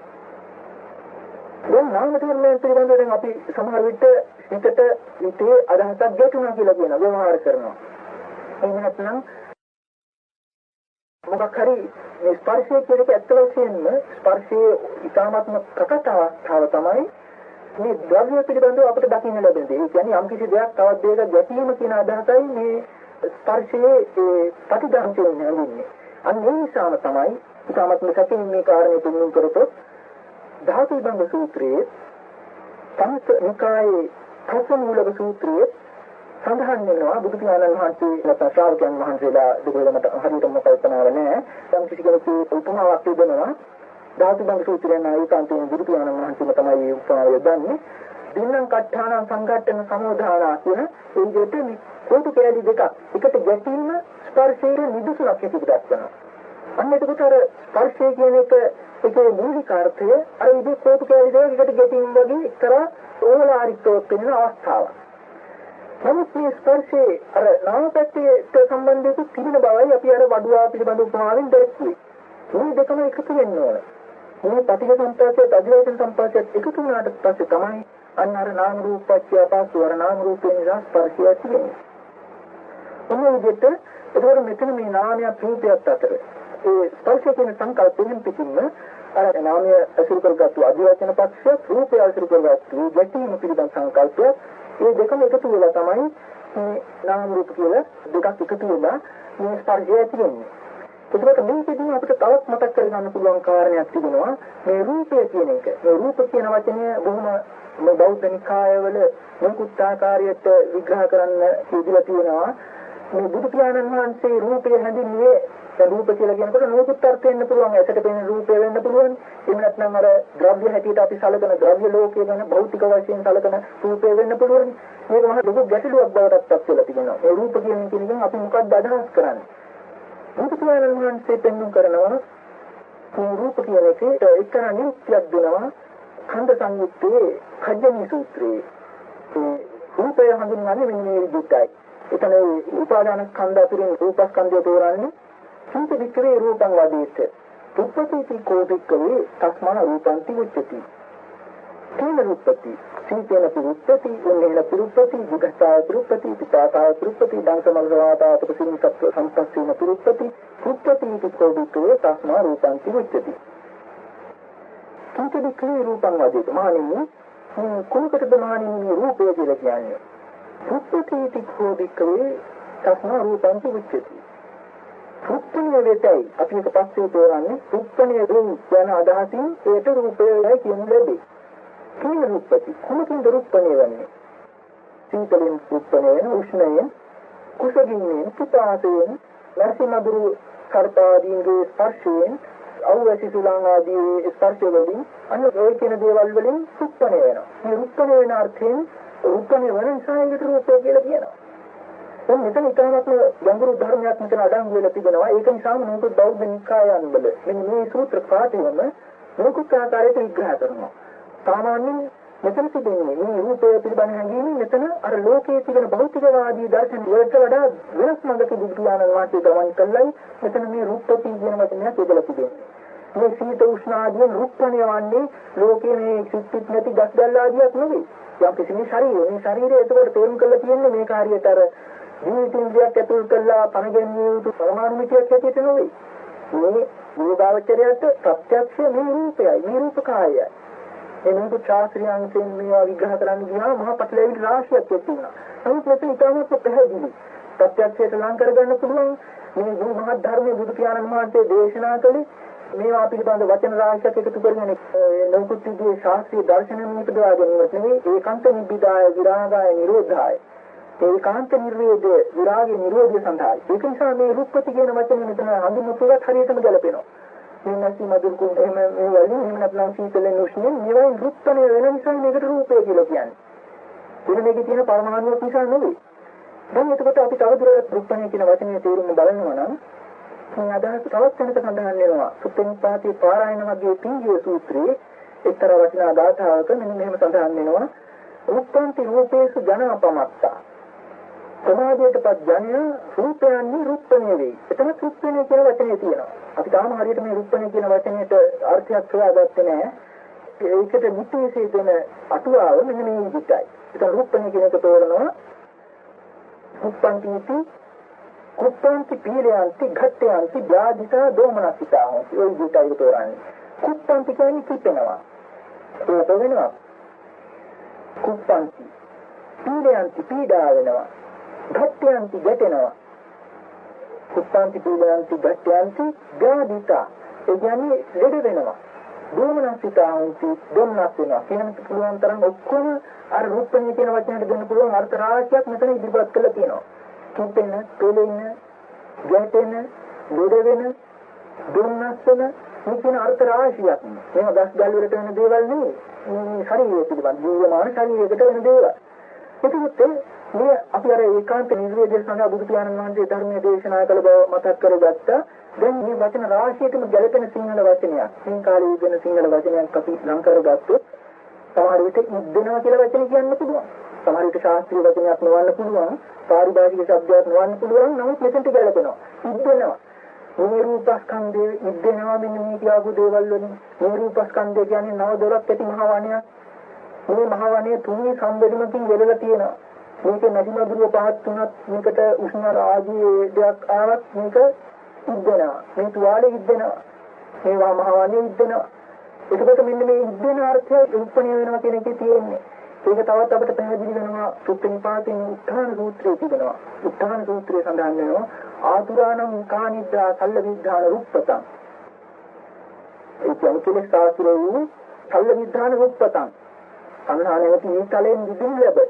දැන් නාම ධර්මයන් පිළිබඳව දැන් අපි සමහර විට හිතට හිතේ අදහසක් ගැටුණා කියලා කියන ව්‍යවහාර කරනවා. එහෙම නැත්නම් මොකක් හරි මේ ස්පර්ශය කියන එක ඇත්ත වශයෙන්ම ස්පර්ශයේ ඊ타ත්ම ප්‍රකට අවස්ථාව තමයි මේ ද්‍රව්‍ය පිළිබඳව අපිට දකින්න ලැබෙන්නේ. ඒ කියන්නේ යම් කිසි දෙයක් තවත් දෙයක ගැටීම කියන අදහසයි මේ ස්පර්ශයේ ඒ ප්‍රතිදාංශයෙන් හඳුන්වන්නේ. අන්න ඒ නිසාම තමයි ඉතාමත් සැකයෙන් මේ කාරණේ තුන්වෙනි කරතොත් ධාතු බංග සූත්‍රයේ තමත නිකායේ පස්වන මූලක සූත්‍රයේ සඳහන් වෙනවා බුදු පියාණන් වහන්සේ නැත්නම් ශ්‍රාවකයන් වහන්සේලා දෙකලමට හරියටම කල්පනාව නැහැ. යම් කිසි කෙනෙකු උපමාවක් දෙනවා. ධාතු බංග සූත්‍රයෙන් ඒකාන්තයෙන් බුදු පියාණන් වහන්සේම තමයි මේ උපමාව යොදන්නේ. දින්නම් කට්ඨාන සංඝට්ඨන සමෝධානා කියන ඒ විදිහට මේ කෝටු කැලි දෙකක් එකට ගැටීම ස්පර්ශයේ නිදුසුලක් පිටට ගන්නවා. අන්න එතකොට අර ස්පර්ශය කියන එක ඒකේ මූලික අර්ථය අර විදිහ කෝටු කැලි දෙකකට ගැටීම වගේ එක්තරා ඕලාරිකව පෙනෙන අවස්ථාවක්. නමුත් මේ ස්පර්ශයේ අර නාම පැත්තේට සම්බන්ධයක තිබෙන බවයි අපි අර වඩුවා පිළිබඳ උපමාවෙන් දැක්ුවේ. මේ දෙකම එකතු වෙන්න ඕන. මේ පටිඝ සම්පස්සයත් අධිවේදන සම්පස්සයත් එකතු වුණාට පස්සේ තමයි අන්න අර නාම රූප පත්‍ය පස්සු අර නාම රූපේ නිසා ස්පර්ශය ඇති වෙන්නේ. ඔන්න විදිහට ඒකවල මෙතන මේ නාමයක් රූපයක් අතර ඒ ස්පර්ශ කියන සංකල්පයෙන් පිටින්ම අර නාමය අසුරු කරගත්තු අධිවචන පක්ෂය රූපය අසුරු කරගත්තු ගැටීම පිළිබඳ සංකල්පය ඒ දෙකම එකතු වෙලා තමයි මේ නාම රූප කියලා දෙකක් එකතු වෙලා මේ ස්පර්ශය ඇති වෙන්නේ. ඒකට මේකදී අපිට තවත් මතක් කරගන්න පුළුවන් කාරණයක් තිබෙනවා මේ රූපය කියන එක. මේ රූප කියන වචනය බොහොම බෞද්ධ නිකායවල මොකුත් ආකාරයට විග්‍රහ කරන්න ඉදිරියට තියෙනවා. මේ බුදු පියාණන් වහන්සේ රූපය හැඳින්වුවේ දැන් රූප කියලා කියනකොට නොයෙකුත් අර්ථ වෙන්න පුළුවන්. ඇසට පෙනෙන රූපය වෙන්න පුළුවන්. එහෙම නැත්නම් අර ද්‍රව්‍ය හැටියට අපි සලකන ද්‍රව්‍ය ලෝකයේ ගැන භෞතික වශයෙන් සලකන රූපය වෙන්න පුළුවන්. මේක මහ ලොකු ගැටලුවක් බවට පත් වෙලා තිබෙනවා. ඒ රූප කියන එකෙන් අපි මොකක්ද අදහස් කරන්නේ? බුදු පියාණන් වහන්සේ පෙන්වු කරනවා මේ රූප කියන එකට එක්තරා නිත්‍යක් දෙනවා. ඛණ්ඩ සංයුත්තේ කජ්ජනී සූත්‍රයේ රූපය හඳුන්වන්නේ මෙන්න මේ විදිහටයි. එතන උපාදාන ස්කන්ධ අතරින් රූපස්කන්ධය තෝරන්නේ සීත වික්‍රේ රූපං වදේත. උපපතිති කෝපිකවේ තස්මන රූපන්ති උච්චති. තේන රූපති සීතේන පුරුප්පති උන්නේන පුරුප්පති විගතාය පුරුප්පති පිතාතාය පුරුප්පති දංසමල්වාතා ප්‍රසින් සත්ව සම්පස්සීන පුරුප්පති පුප්පති කෝපිකවේ තස්මන රූපන්ති උච්චති. සීත වික්‍රේ රූපං වදේත. මානින්නේ කොහොමද මානින්නේ රූපය කියලා කියන්නේ? පුප්පති කෝපිකවේ තස්මන රූපන්ති උච්චති. රුක්කණිය වෙතයි අපි එක පස්සේ තෝරන්නේ රුක්කණිය රූප යන අදහසින් ඒට රූපයයි කියනු ලැබේ. කී රූපති කොහොමද රුක්කණිය වෙන්නේ? සීතලෙන් රුක්කණිය වෙන උෂ්ණයෙන් කුසගින්නෙන් පිපාසයෙන් නරසිමදුරු කර්පාදීන්ගේ ස්පර්ශයෙන් අවැසි සුලං ආදී ස්පර්ශ වලින් අන්න ඒ කියන දේවල් වලින් රුක්කණිය වෙනවා. මේ රුක්කණිය වෙන අර්ථයෙන් රුක්කණිය වෙන නිසා ඒකට රූපය කියලා කියනවා. දැන් මෙතන ඉතාමත්ම ගැඹුරු ධර්මයක් මෙතන අඩංගු වෙලා තිබෙනවා. ඒක නිසාම මේක බෞද්ධ නිකායන් වල මෙන්න මේ සූත්‍ර පාඨයම මේකුත් ආකාරයට විග්‍රහ කරනවා. සාමාන්‍යයෙන් මෙතන තිබෙන්නේ මේ රූපය පිළිබඳ හැඟීම මෙතන අර ලෝකයේ තිබෙන භෞතිකවාදී දර්ශන වලට වඩා වෙනස් මඟක බුදුආනන් වහන්සේ ගමන් කළයි මෙතන මේ රූපපති කියන වචනය තිබෙලා තිබෙන්නේ. මේ සීත උෂ්ණ ආදී රූපණය වන්නේ ලෝකයේ මේ සිත්පිට නැති ගස් දැල් ආදියක් නෙවෙයි. යම් කිසි ශරීරය මේ ශරීරය එතකොට තේරුම් කරලා තියෙන්නේ මේ කාර්යයට අර ජීවිතින්ද්‍රියක් ඇතුල් කළා පණගැන්විය යුතු පරමාණු මිතියක් හැටියට නෙවෙයි. මේ යෝගාවචරයට ප්‍රත්‍යක්ෂ මේ රූපයයි මේ රූපකායයි. එනක ශාස්ත්‍රීයංශයෙන් මේවා විග්‍රහ කරන්න ගියාම මහා පටලැවිලි රාශියක් ඇති වුණා. නමුත් මෙතන ඉතාමත් පැහැදිලි. ප්‍රත්‍යක්ෂයට ලං කරගන්න පුළුවන් මේ ගුරු මහත් ධර්මයේ බුදු පියාණන් වහන්සේ දේශනා කළේ මේවා පිළිබඳ වචන රාශියක් එකතු කරගෙන ලෞකික විද්‍යාවේ ශාස්ත්‍රීය දර්ශනයෙන් උපදවා ගැනීමත් නෙවෙයි ඒකාන්ත නිබ්බිදාය විරාගාය නිරෝධාය ඒකාන්ත නිර්වේදය විරාගයේ නිරෝධය සඳහායි. ඒක නිසා මේ රුක්පති කියන වචනේ මෙතන හඳුන්වපුවත් හරියටම ගැලපෙනවා. මේ නැති මදුරු කුන් එහෙම මේ වලින් එහෙම නැත්නම් සීතලෙන් උෂ්ණෙන් මේවා රුක්පණය වෙන නිසා මේකට රූපය කියලා කියන්නේ. එන මේකේ තියෙන පරමාණු නිසා නෙවෙයි. දැන් එතකොට අපි තවදුරටත් රුක්පණය කියන වචනේ තේරුම බලනවා නම් මේ අදහස තවත් වෙනක සඳහන් වෙනවා. සුත්තනිපාතී පාරායන වගේ පිංගිය සූත්‍රයේ එක්තරා වචනා ගාථාවක මෙන්න මෙහෙම සඳහන් වෙනවා. රුක්පන්ති රූපේසු ජනපමත්තා සමාධියටපත් ජනය රූපයන්නේ රුප්පණය වෙයි. එතන රුප්පණය කියන වචනේ තියෙනවා. අපි තාම හරියට මේ රුප්පණය කියන වචනේට අර්ථයක් හොයාගත්තේ නැහැ. ඒකට නිතේසේ දෙන අටුවාව මෙන්න මේ විදිහටයි. එතන රුප්පණය කියන එක තෝරනවා රුප්පන්තිති කුප්පන්ති පීරයන්ති ඝට්ටයන්ති බ්‍රාජිතා දෝමනසිතා හොති. ඔය විදිහටයි තෝරන්නේ. කුප්පන්ති කියන්නේ කිපෙනවා. ඒක වෙනවා. කුප්පන්ති පීඩයන්ති පීඩා වෙනවා ඝට්ටයන්ති ගැටෙනවා. කුප්පාන්ති පීඩයන්ති ඝට්ටයන්ති ගාදිතා. ඒ කියන්නේ ලෙඩ වෙනවා. දෝමනසිතාන්ති දුන්නස් වෙනවා. කියන පුළුවන් තරම් ඔක්කොම අර රූපණී කියන වචනයට දෙන්න පුළුවන් අර්ථ රාශියක් මෙතන ඉදිරිපත් කරලා තියෙනවා. කිපෙන තොලෙන ගැටෙන ලොඩ වෙන දුන්නස් වෙන මේ කියන අර්ථ රාශියක්. මේවා දස් ගල් වලට වෙන දේවල් නෙවෙයි. මේ ශරීරය පිළිබඳ ජීවමාන ශරීරයකට වෙන දේවල්. එතකොට මේ අපි අර ඒකාන්ත නිර්වේදයේ සඳහා බුදු පියාණන් වහන්සේ ධර්මයේ දේශනා කළ බව මතක් කරගත්තා දැන් මේ වචන රාශියකම ගැලපෙන සිංහල වචනයක්. මේ කාලේ ඉගෙන සිංහල වචනයක් අපි ලං කරගත්තොත් සමහර විට ඉද්දෙනවා කියලා වචන කියන්න පුළුවන්. සමහර විට ශාස්ත්‍රීය වචනයක් නොවන්න පුළුවන්. පාරිභාෂික શબ્දයක් නොවන්න පුළුවන්. නමුත් මෙතනට ගැලපෙනවා. ඉද්දෙනවා. මේ රූපස්කන්ධයේ ඉද්දෙනවා මෙන්න මේ කියපු දේවල් වලින් මේ රූපස්කන්ධය කියන්නේ නව දොරක් ඇති මහ වණයක්. මේ මහ වණයේ තුන්වෙනි සම්බෙදමකින් වෙලලා තියෙනවා. මේක නදි මදුරුව පහත් තුනක් මේකට උෂ්ණ ආදී දෙයක් ආවත් මේක ඉද්දෙනවා. මේ තුවාලේ ඉද්දෙනවා. මේවා මහවන්නේ ඉද්දෙනවා. එතකොට මෙන්න මේ ඉද්දෙන අර්ථය උප්පණය වෙනවා කියන එකේ තියෙන්නේ. ඒක තවත් අපිට පැහැදිලි වෙනවා සුත්තිනිපාතෙන් උත්ථාන සූත්‍රයේ තිබෙනවා. උත්ථාන සූත්‍රයේ සඳහන් වෙනවා ආතුරාණං කානිත්‍යා සල්ල විද්ධාන රුප්පතං. ඒ කියන්නේ කෙලෙස් සාස්ත්‍රයේ සල්ල විද්ධාන රුප්පතං. සංහානයේදී මේ තලයෙන් විදින් ලැබ.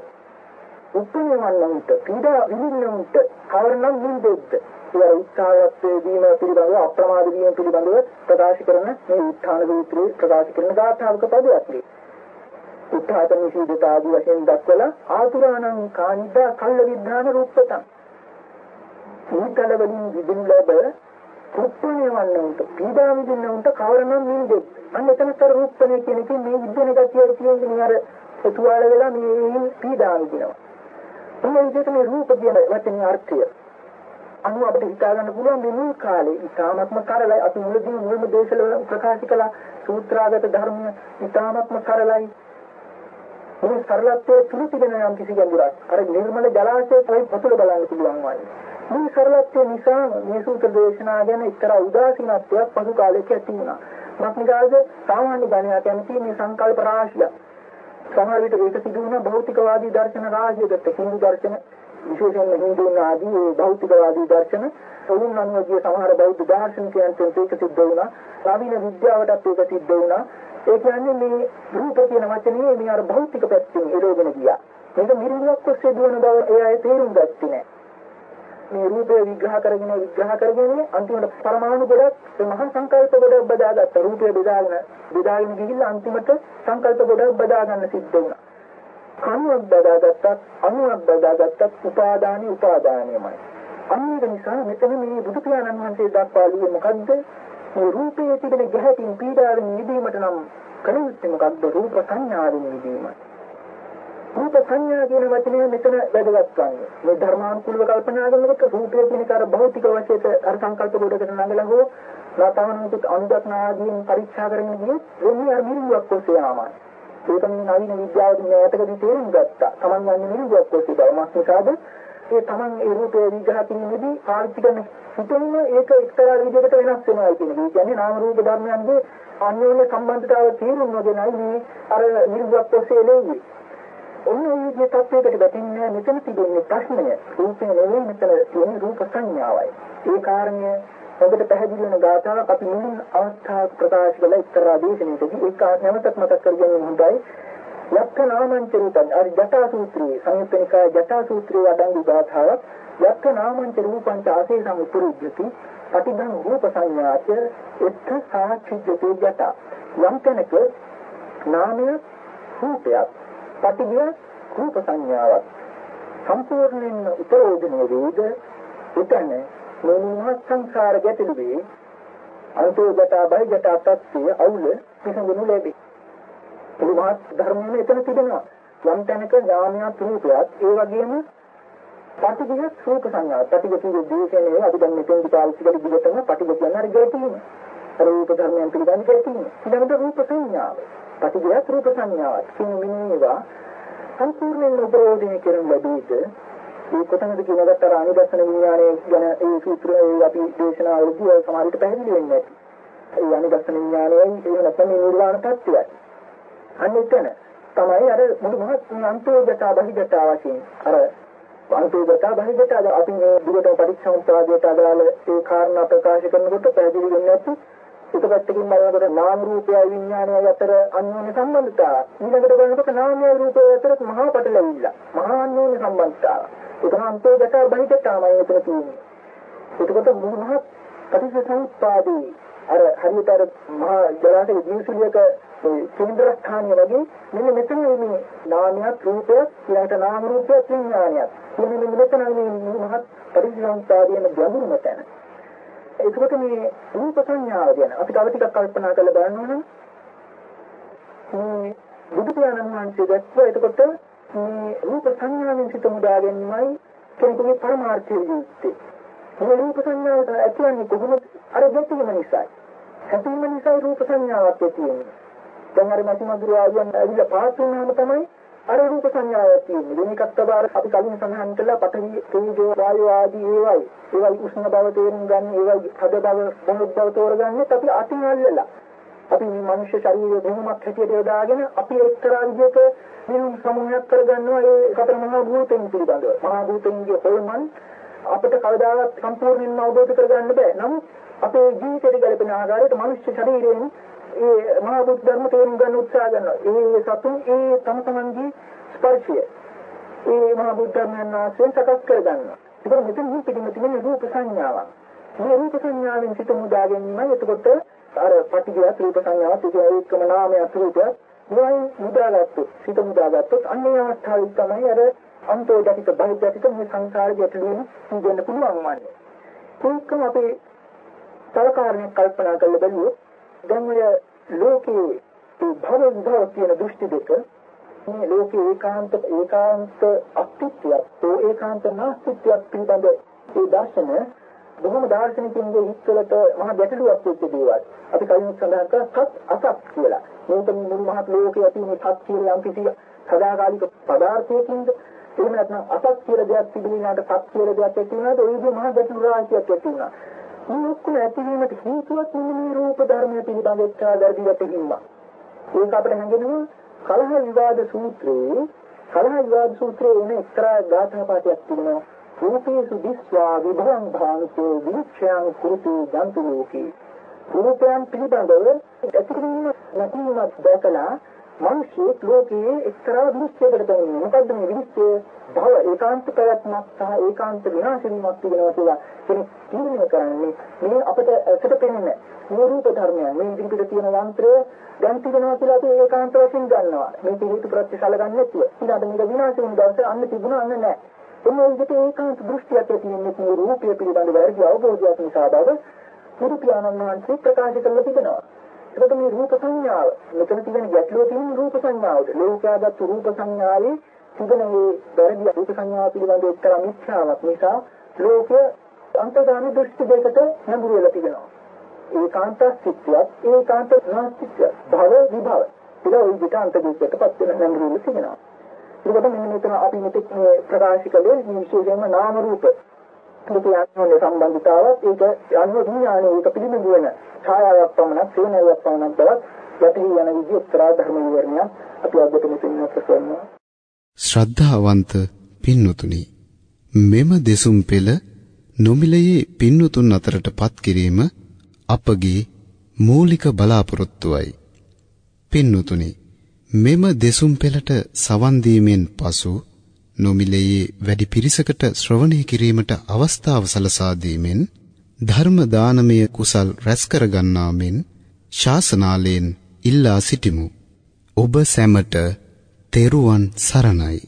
උප්පණය වන්නන්ට පීඩා විඳින්නන්ට කවරනම් නින්දෙද්ද ඒ උත්සාහයත්වයේ දීම පිළිබඳව අප්‍රමාද වීම පිළිබඳව ප්‍රකාශ කරන මේ උත්ථාන සූත්‍රයේ ප්‍රකාශ කරන ගාථාවක පදයක් නේ. උත්ථාන නිසීදත ආදී වශයෙන් දක්වලා ආතුරාණං කානිදා කල්ල විද්ධාන රූපතං. ඊතල වලින් විදින් ලැබ රුප්පණය වන්නන්ට පීඩා විඳින්නන්ට කවරනම් නින්දෙත්. අන්න එතනතර රුප්පණය කියන එකේ මේ විද්‍යන ගතිය තියෙන්නේ අර තුවාල වෙලා මේ පීඩා විඳිනවා. මේ විදිහට මේ රූප කියන වචනේ අර්ථය. අනුව අපිට හිතා ගන්න පුළුවන් මේ මුල් කාලේ ඉතාමත්ම සරලයි. අපි මුලදී මුල්ම දේශවල ප්‍රකාශ කළ සූත්‍රාගත ධර්මය ඉතාමත්ම සරලයි. මේ සරලත්වයේ තුරු තිබෙන යම් කිසි ගැඹුරක්. අර නිර්මල ජලාශයේ පතුල බලන්න පුළුවන් වගේ මේ සරලත්වය නිසා මේ සූත්‍ර දේශනා ගැන එක්තරා උදාසීනත්වයක් පසු කාලයක ඇති වුණා. මක්නිකාද සාමාන්‍ය ගණයා කැමති මේ සංකල්ප රාශිය සමහර විට ඒක සිදු වුණ භෞතිකවාදී දර්ශන රාශියකට හින්දු දර්ශන විශේෂයෙන්ම හින්දුන් ආදී භෞතිකවාදී දර්ශන ඔවුන් අනුව ගිය සමහර බෞද්ධ දාර්ශනිකයන්ට ඒක සිද්ධ වුණා. නවීන විද්‍යාවටත් ඒක සිද්ධ වුණා. ඒ කියන්නේ මේ රූප කියන වචනේ මේ අර භෞතික පැත්තෙන් එළවගෙන ගියා. මේක මිරිඟුවක් ඔස්සේ දුවන බව ඒ අය තේරුම් ගත්තේ නැහැ. මේ රූපය විග්‍රහ කරගෙන විග්‍රහ කරගෙන අන්තිමට පරමාණු ගොඩක් ඒ මහා සංකල්ප ගොඩක් බදාගත්ත රූපය බෙදාගෙන බෙදාගෙන ගිහිල්ලා අන්තිමට සංකල්ප ගොඩක් බදා ගන්න සිද්ධ වුණා. කණුවක් බදාගත්තත් අණුවක් බදාගත්තත් උපාදානෙ උපාදානයමයි. අන්නේක නිසා මෙතන මේ බුදු පියාණන් වහන්සේ දක්වා ලියේ මොකද්ද? මේ රූපයේ තිබෙන ගැහැටින් පීඩාවෙන් නිදීමට නම් කල යුත්තේ මොකද්ද? රූප සංඥාවෙන් නිදීමයි. රූප සංඥා කියන වචනය මෙතන වැදගත් වන්නේ. මේ ධර්මානුකූලව කල්පනා කරනකොට රූපය කියන කර භෞතික වශයෙන් අර සංකල්ප කොටකට නඟලා හෝ නාතවනුත් අනුදක්නාදීන් පරීක්ෂා කරගෙන ගියොත් එන්නේ අර මිරිඟුවක් ඔස්සේ ආමයි. ඒක මේ නවීන විද්‍යාවෙන් ඈතකදී තේරුම් ගත්තා. Taman යන්නේ නිරුගයක් ඔස්සේ බවමත් නිසාද ඒ Taman ඒ රූපේ විග්‍රහ කිරීමේදී පාවිච්චි කරන හිතෙන්න ඒක එක්තරා විදිහකට වෙනස් වෙනවා කියන එක. ඒ කියන්නේ නාම රූප ධර්මයන්ගේ අන්‍යෝන්‍ය සම්බන්ධතාවය තේරුම් නොගෙනයි මේ අර නිරුගයක් ඔස්සේ එළෙන්නේ. ඔන්න ඒ විදිහේ තත්ත්වයකට වැටෙන්නේ මෙතන තිබෙන්නේ ප්‍රශ්නය. රූපේ නෙවෙයි මෙතන තියෙන රූප සංඥාවයි. ඒ කාරණය ඔබට පැහැදිලි වෙන ගාථාවක් අපි මුලින් අවස්ථාවක ප්‍රකාශ කළ එක්තරා දේශනාවකදී ඒක නැවතත් මතක් කරගන්න හොඳයි. යක්ඛ නාමංච රූපං අර ජටා සූත්‍රයේ සංයුත්ත නිකාය ජටා සූත්‍රයේ අඩංගු ගාථාවක් යක්ඛ නාමංච රූපං ආසේ සමුපුරුජ්ජති පටිඝං රූප සංඥාච එත්ථ සාක්ෂිජ්ජති ජටා යම් කෙනෙක් නාමය රූපයක් පටිඝය රූප සංඥාවක් සම්පූර්ණයෙන් උපරෝධනය වේද උතන මේ මහත් සංසාර ගැටලුවේ අන්තෝගත බහිගත තත්ත්වය අවුල විසඳනු ලැබේ. ඒ මහත් ධර්මයේ එතන තිබෙනවා. යම් තැනක ඥානයක් රූපයක් ඒ වගේම පටිඝ රූප සංඥා පටිඝ කියන දේශනේ අපි දැන් මෙතෙන් පාවිච්චි කරලා දිගටම පටිඝ කියන්නේ අර ගැටීම. රූප ධර්මයන් පිළිබඳ ගැටීම. ඊළඟට රූප සංඥාව. පටිඝ රූප සංඥාව. කියන මිනිවා සම්පූර්ණයෙන් උපරෝධනය කරන ලැබීද ඒ කොතනද කියනකට අර අනිදර්ශන විඥානය ගැන ඒ සූත්‍රය අපි දේශනාවලදී සමහරවිට පැහැදිලි වෙන්නේ නැති. ඒ අනිදර්ශන විඥානයයි ඒ නැත්නම් මේ නිර්වාණ තත්ත්වයයි. අන්න එතන තමයි අර මුළු මහත් අන්තෝගත බහිගත වශයෙන් අර අන්තෝගත බහිගත අපි මේ දුරට පරික්ෂණ ප්‍රාදයට අදාළ ඒ කාරණා ප්‍රකාශ කරනකොට පැහැදිලි වෙන්නේ නැති එක පැත්තකින් බලනකොට නාම රූපය විඥානය අතර අන්‍යෝන්‍ය සම්බන්ධතාව. ඊළඟට බලනකොට නාමය රූපය අතර මහා පටලැවිල්ල. මහා අන්‍යෝන්‍ය සම්බන්ධතාව. ඒක අන්තෝ දක බහිතතාවයි එතන තියෙන්නේ. එතකොට මොනහත් පටිච්චසමුප්පාදේ අර හරියට අර මහා ජලාශයේ දීසුලියක කේන්ද්‍ර ස්ථානය වගේ මෙන්න මෙතන මේ නාමයක් රූපයක් ඊළඟට නාම රූපයක් විඥානයක්. මෙන්න මෙතන මේ මහත් පටිච්චසමුප්පාදයේ ගැඹුරුම තැන. ඒකකොට මේ රූප සංඥාව ගැන අපි තව ටිකක් කල්පනා කරලා බලන්න ඕන මේ බුදු පියාණන් වහන්සේ දැක්ව එතකොට මේ රූප සංඥාවෙන් සිත මුදා ගැනීමයි කෙනෙකුගේ පරමාර්ථය යුත්තේ. මේ රූප සංඥාවට ඇතිවන්නේ කොහොමද? අර ගැටීම නිසායි. හැපීම නිසා රූප සංඥාවක් ඇති වෙන්නේ. දැන් අර මතිමදුර ආයන් ඇවිල්ලා පාස් වුණාම තමයි අර රූප සංඥාවක් තියෙන්නේ. වෙන එකක් තමයි අපි කලින් සඳහන් කළා පඨවි, තේජෝ, වායෝ ආදී ඒවයි. ඒවයි උෂ්ණ බව තේරුම් ගන්න, ඒවයි හද බව, මොහොත් බව තෝරගන්නේ අපි අතින් අල්ලලා. අපි මේ මනුෂ්‍ය ශරීරය බොහොමත් හැටියට යොදාගෙන අපි එක්තරා විදිහක මිනිස් සමූහයක් කරගන්නවා ඒ සතර මහා භූතෙන් පිළිබඳව. මහා භූතෙන්ගේ හොල්මන් අපිට කවදාවත් සම්පූර්ණයෙන්ම අවබෝධ කරගන්න බෑ. නමුත් අපේ ජීවිතයට ගැලපෙන ආකාරයට මනුෂ්‍ය ශරීරයෙන් ඒ මහා බුද්ධ ධර්ම තේරුම් ගන්න උත්සාහ කරනවා. ඒ සතුන් ඒ තම තමන්ගේ ස්පර්ශය ඒ මහා බුද්ධ ධර්මයන් ආශ්‍රයෙන් සකස් කර ගන්නවා. ඒක මෙතන මේ පිටින් තියෙන රූප සංඥාවක්. මේ රූප සංඥාවෙන් සිත මුදා ගැනීමයි එතකොට අර පටිඝය රූප සංඥාවත් ඒකම නාමයක් රූපයක් මේ මුදාගත්තොත් සිත මුදාගත්තොත් අන්නේ අවස්ථාවේ තමයි අර අන්තෝ දකිත බහිදකිත මේ සංසාර ගැටලුවෙන් සිදෙන්න පුළුවන් වන්නේ. ඒකම අපේ තව කාරණයක් කල්පනා කරලා බලුවොත් දැන් ඔය ලෝකයේ භව විභව කියන දෘෂ්ටි දෙක මේ ලෝකයේ ඒකාන්ත ඒකාන්ත අස්තිත්වයක් ඒ ඒකාන්ත නාස්තිත්වයක් පිළිබඳ ඒ දර්ශන බොහොම දාර්ශනිකින්ගේ හිතවලට මහ ගැටලුවක් වෙච්ච දේවල්. අපි කලින් සඳහන් කළා සත් අසත් කියලා. මේක මුළු මහත් ලෝකයේ ඇති මේ සත් කියලා යම් කිසි සදාකාලික පදාර්ථයකින්ද එහෙම නැත්නම් අසත් කියලා දෙයක් තිබුණාට සත් කියලා දෙයක් ඇති වුණාද ඒ විදිහ මහ ගැටලු රාශියක් ඇති වුණා. මේ ඔක්කොම ඇතිවීමට හේතුවක් මෙන්න මේ රූප ධර්මය පිළිබඳ එක්තරා දර්ශි ගැටීමක්. ඒක අපිට හැඟෙනවා කලහ විවාද සූත්‍රයේ කලහ විවාද සූත්‍රයේ එන එක්තරා ගාථා පාඨයක් තිබෙනවා. රූපේසු දිස්වා විභවං භාන්තෝ වික්ෂයං කුරුතු ගන්තු ලෝකේ. රූපයන් පිළිබඳව ඇතිවීම නැතිවීම දැකලා මිනිස්සෙක් ලෝකයේ එක්තරා දෘශ්‍යයකට දැනෙන්නේ. මොකද්ද මේ දෘශ්‍යය? භව ඒකාන්ත ප්‍රයත්නක් සහ ඒකාන්ත විනාශීමක් තිබෙනවා කියලා කෙනෙක් තීරණය කරන්නේ මේ අපිට ඇසට පෙනෙන්නේ මේ රූප ධර්මය මේ ඉදිරියට තියෙන යන්ත්‍රය දැන් තිබෙනවා කියලා අපි ඒකාන්ත වශයෙන් ගන්නවා. මේ පිළිතු ප්‍රතිශල ගන්න නැතුව. ඊළඟට මේක විනාශ වෙන දවසේ අන්න තිබුණා අන්න නැහැ. එන්නේ විදිහට ඒකාන්ත දෘෂ්ටියක් තියෙන්නේ මේ රූපය පිළිබඳ වැරදි අවබෝධයක් නිසා බව පුරු පියාණන් වහන්සේ ප්‍රකාශ කරලා තිබෙනවා. එතකොට මේ රූප සංඥාව. මෙතන තියෙන ගැටලුව තියෙන රූප සංඥාවද? ලෝකයාගත් රූප සංඥාවේ තිබෙන මේ වැරදි රූප සංඥාව පිළිබඳ එක්තරා මිත්‍යාවක් නිසා ලෝකය අන්තගාමී දෘෂ්ටි දෙකට නැඹුරු වෙලා තිබෙනවා. ඒකාන්ත සිත්‍යයක් ඒකාන්ත නාස්තිත්‍යයක් භව විභව. කියලා ওই විදිහට අන්තදේශයකටපත් වෙන නැඹුරු වෙලා තිබෙනවා. ඒකට මෙන්න මෙතන අපි මෙතෙක් ප්‍රකාශ කළේ විශේෂයෙන්ම නාම රූප. ප්‍රතිආත්මයේ සම්බන්ධතාවත් ඒක අනුව විඥානයේ ඒක පිළිබඳ වෙන ඡායාවක් පමණක් සේනාවක් පමණක් බවත් යටහි යන විදිහ උත්තරා ධර්ම විවරණය අපි අදට මෙතන ප්‍රසන්න ශ්‍රද්ධාවන්ත පින්වතුනි මෙම දෙසුම් පෙළ නොමිලයේ පින්වතුන් අතරටපත් කිරීම අපගේ මූලික බලාපොරොත්තුවයි. පින්වතුනි මෙම දෙසුම් පෙළට සවන් දීමෙන් පසු නොමිලයේ වැඩි පිරිසකට ශ්‍රවණය කිරීමට අවස්ථාව සලසා දීමෙන් ධර්ම දානමය කුසල් රැස් කර ගන්නා මෙන් ශාසනාලයෙන් ඉල්ලා සිටිමු. ඔබ සැමට තෙරුවන් සරණයි.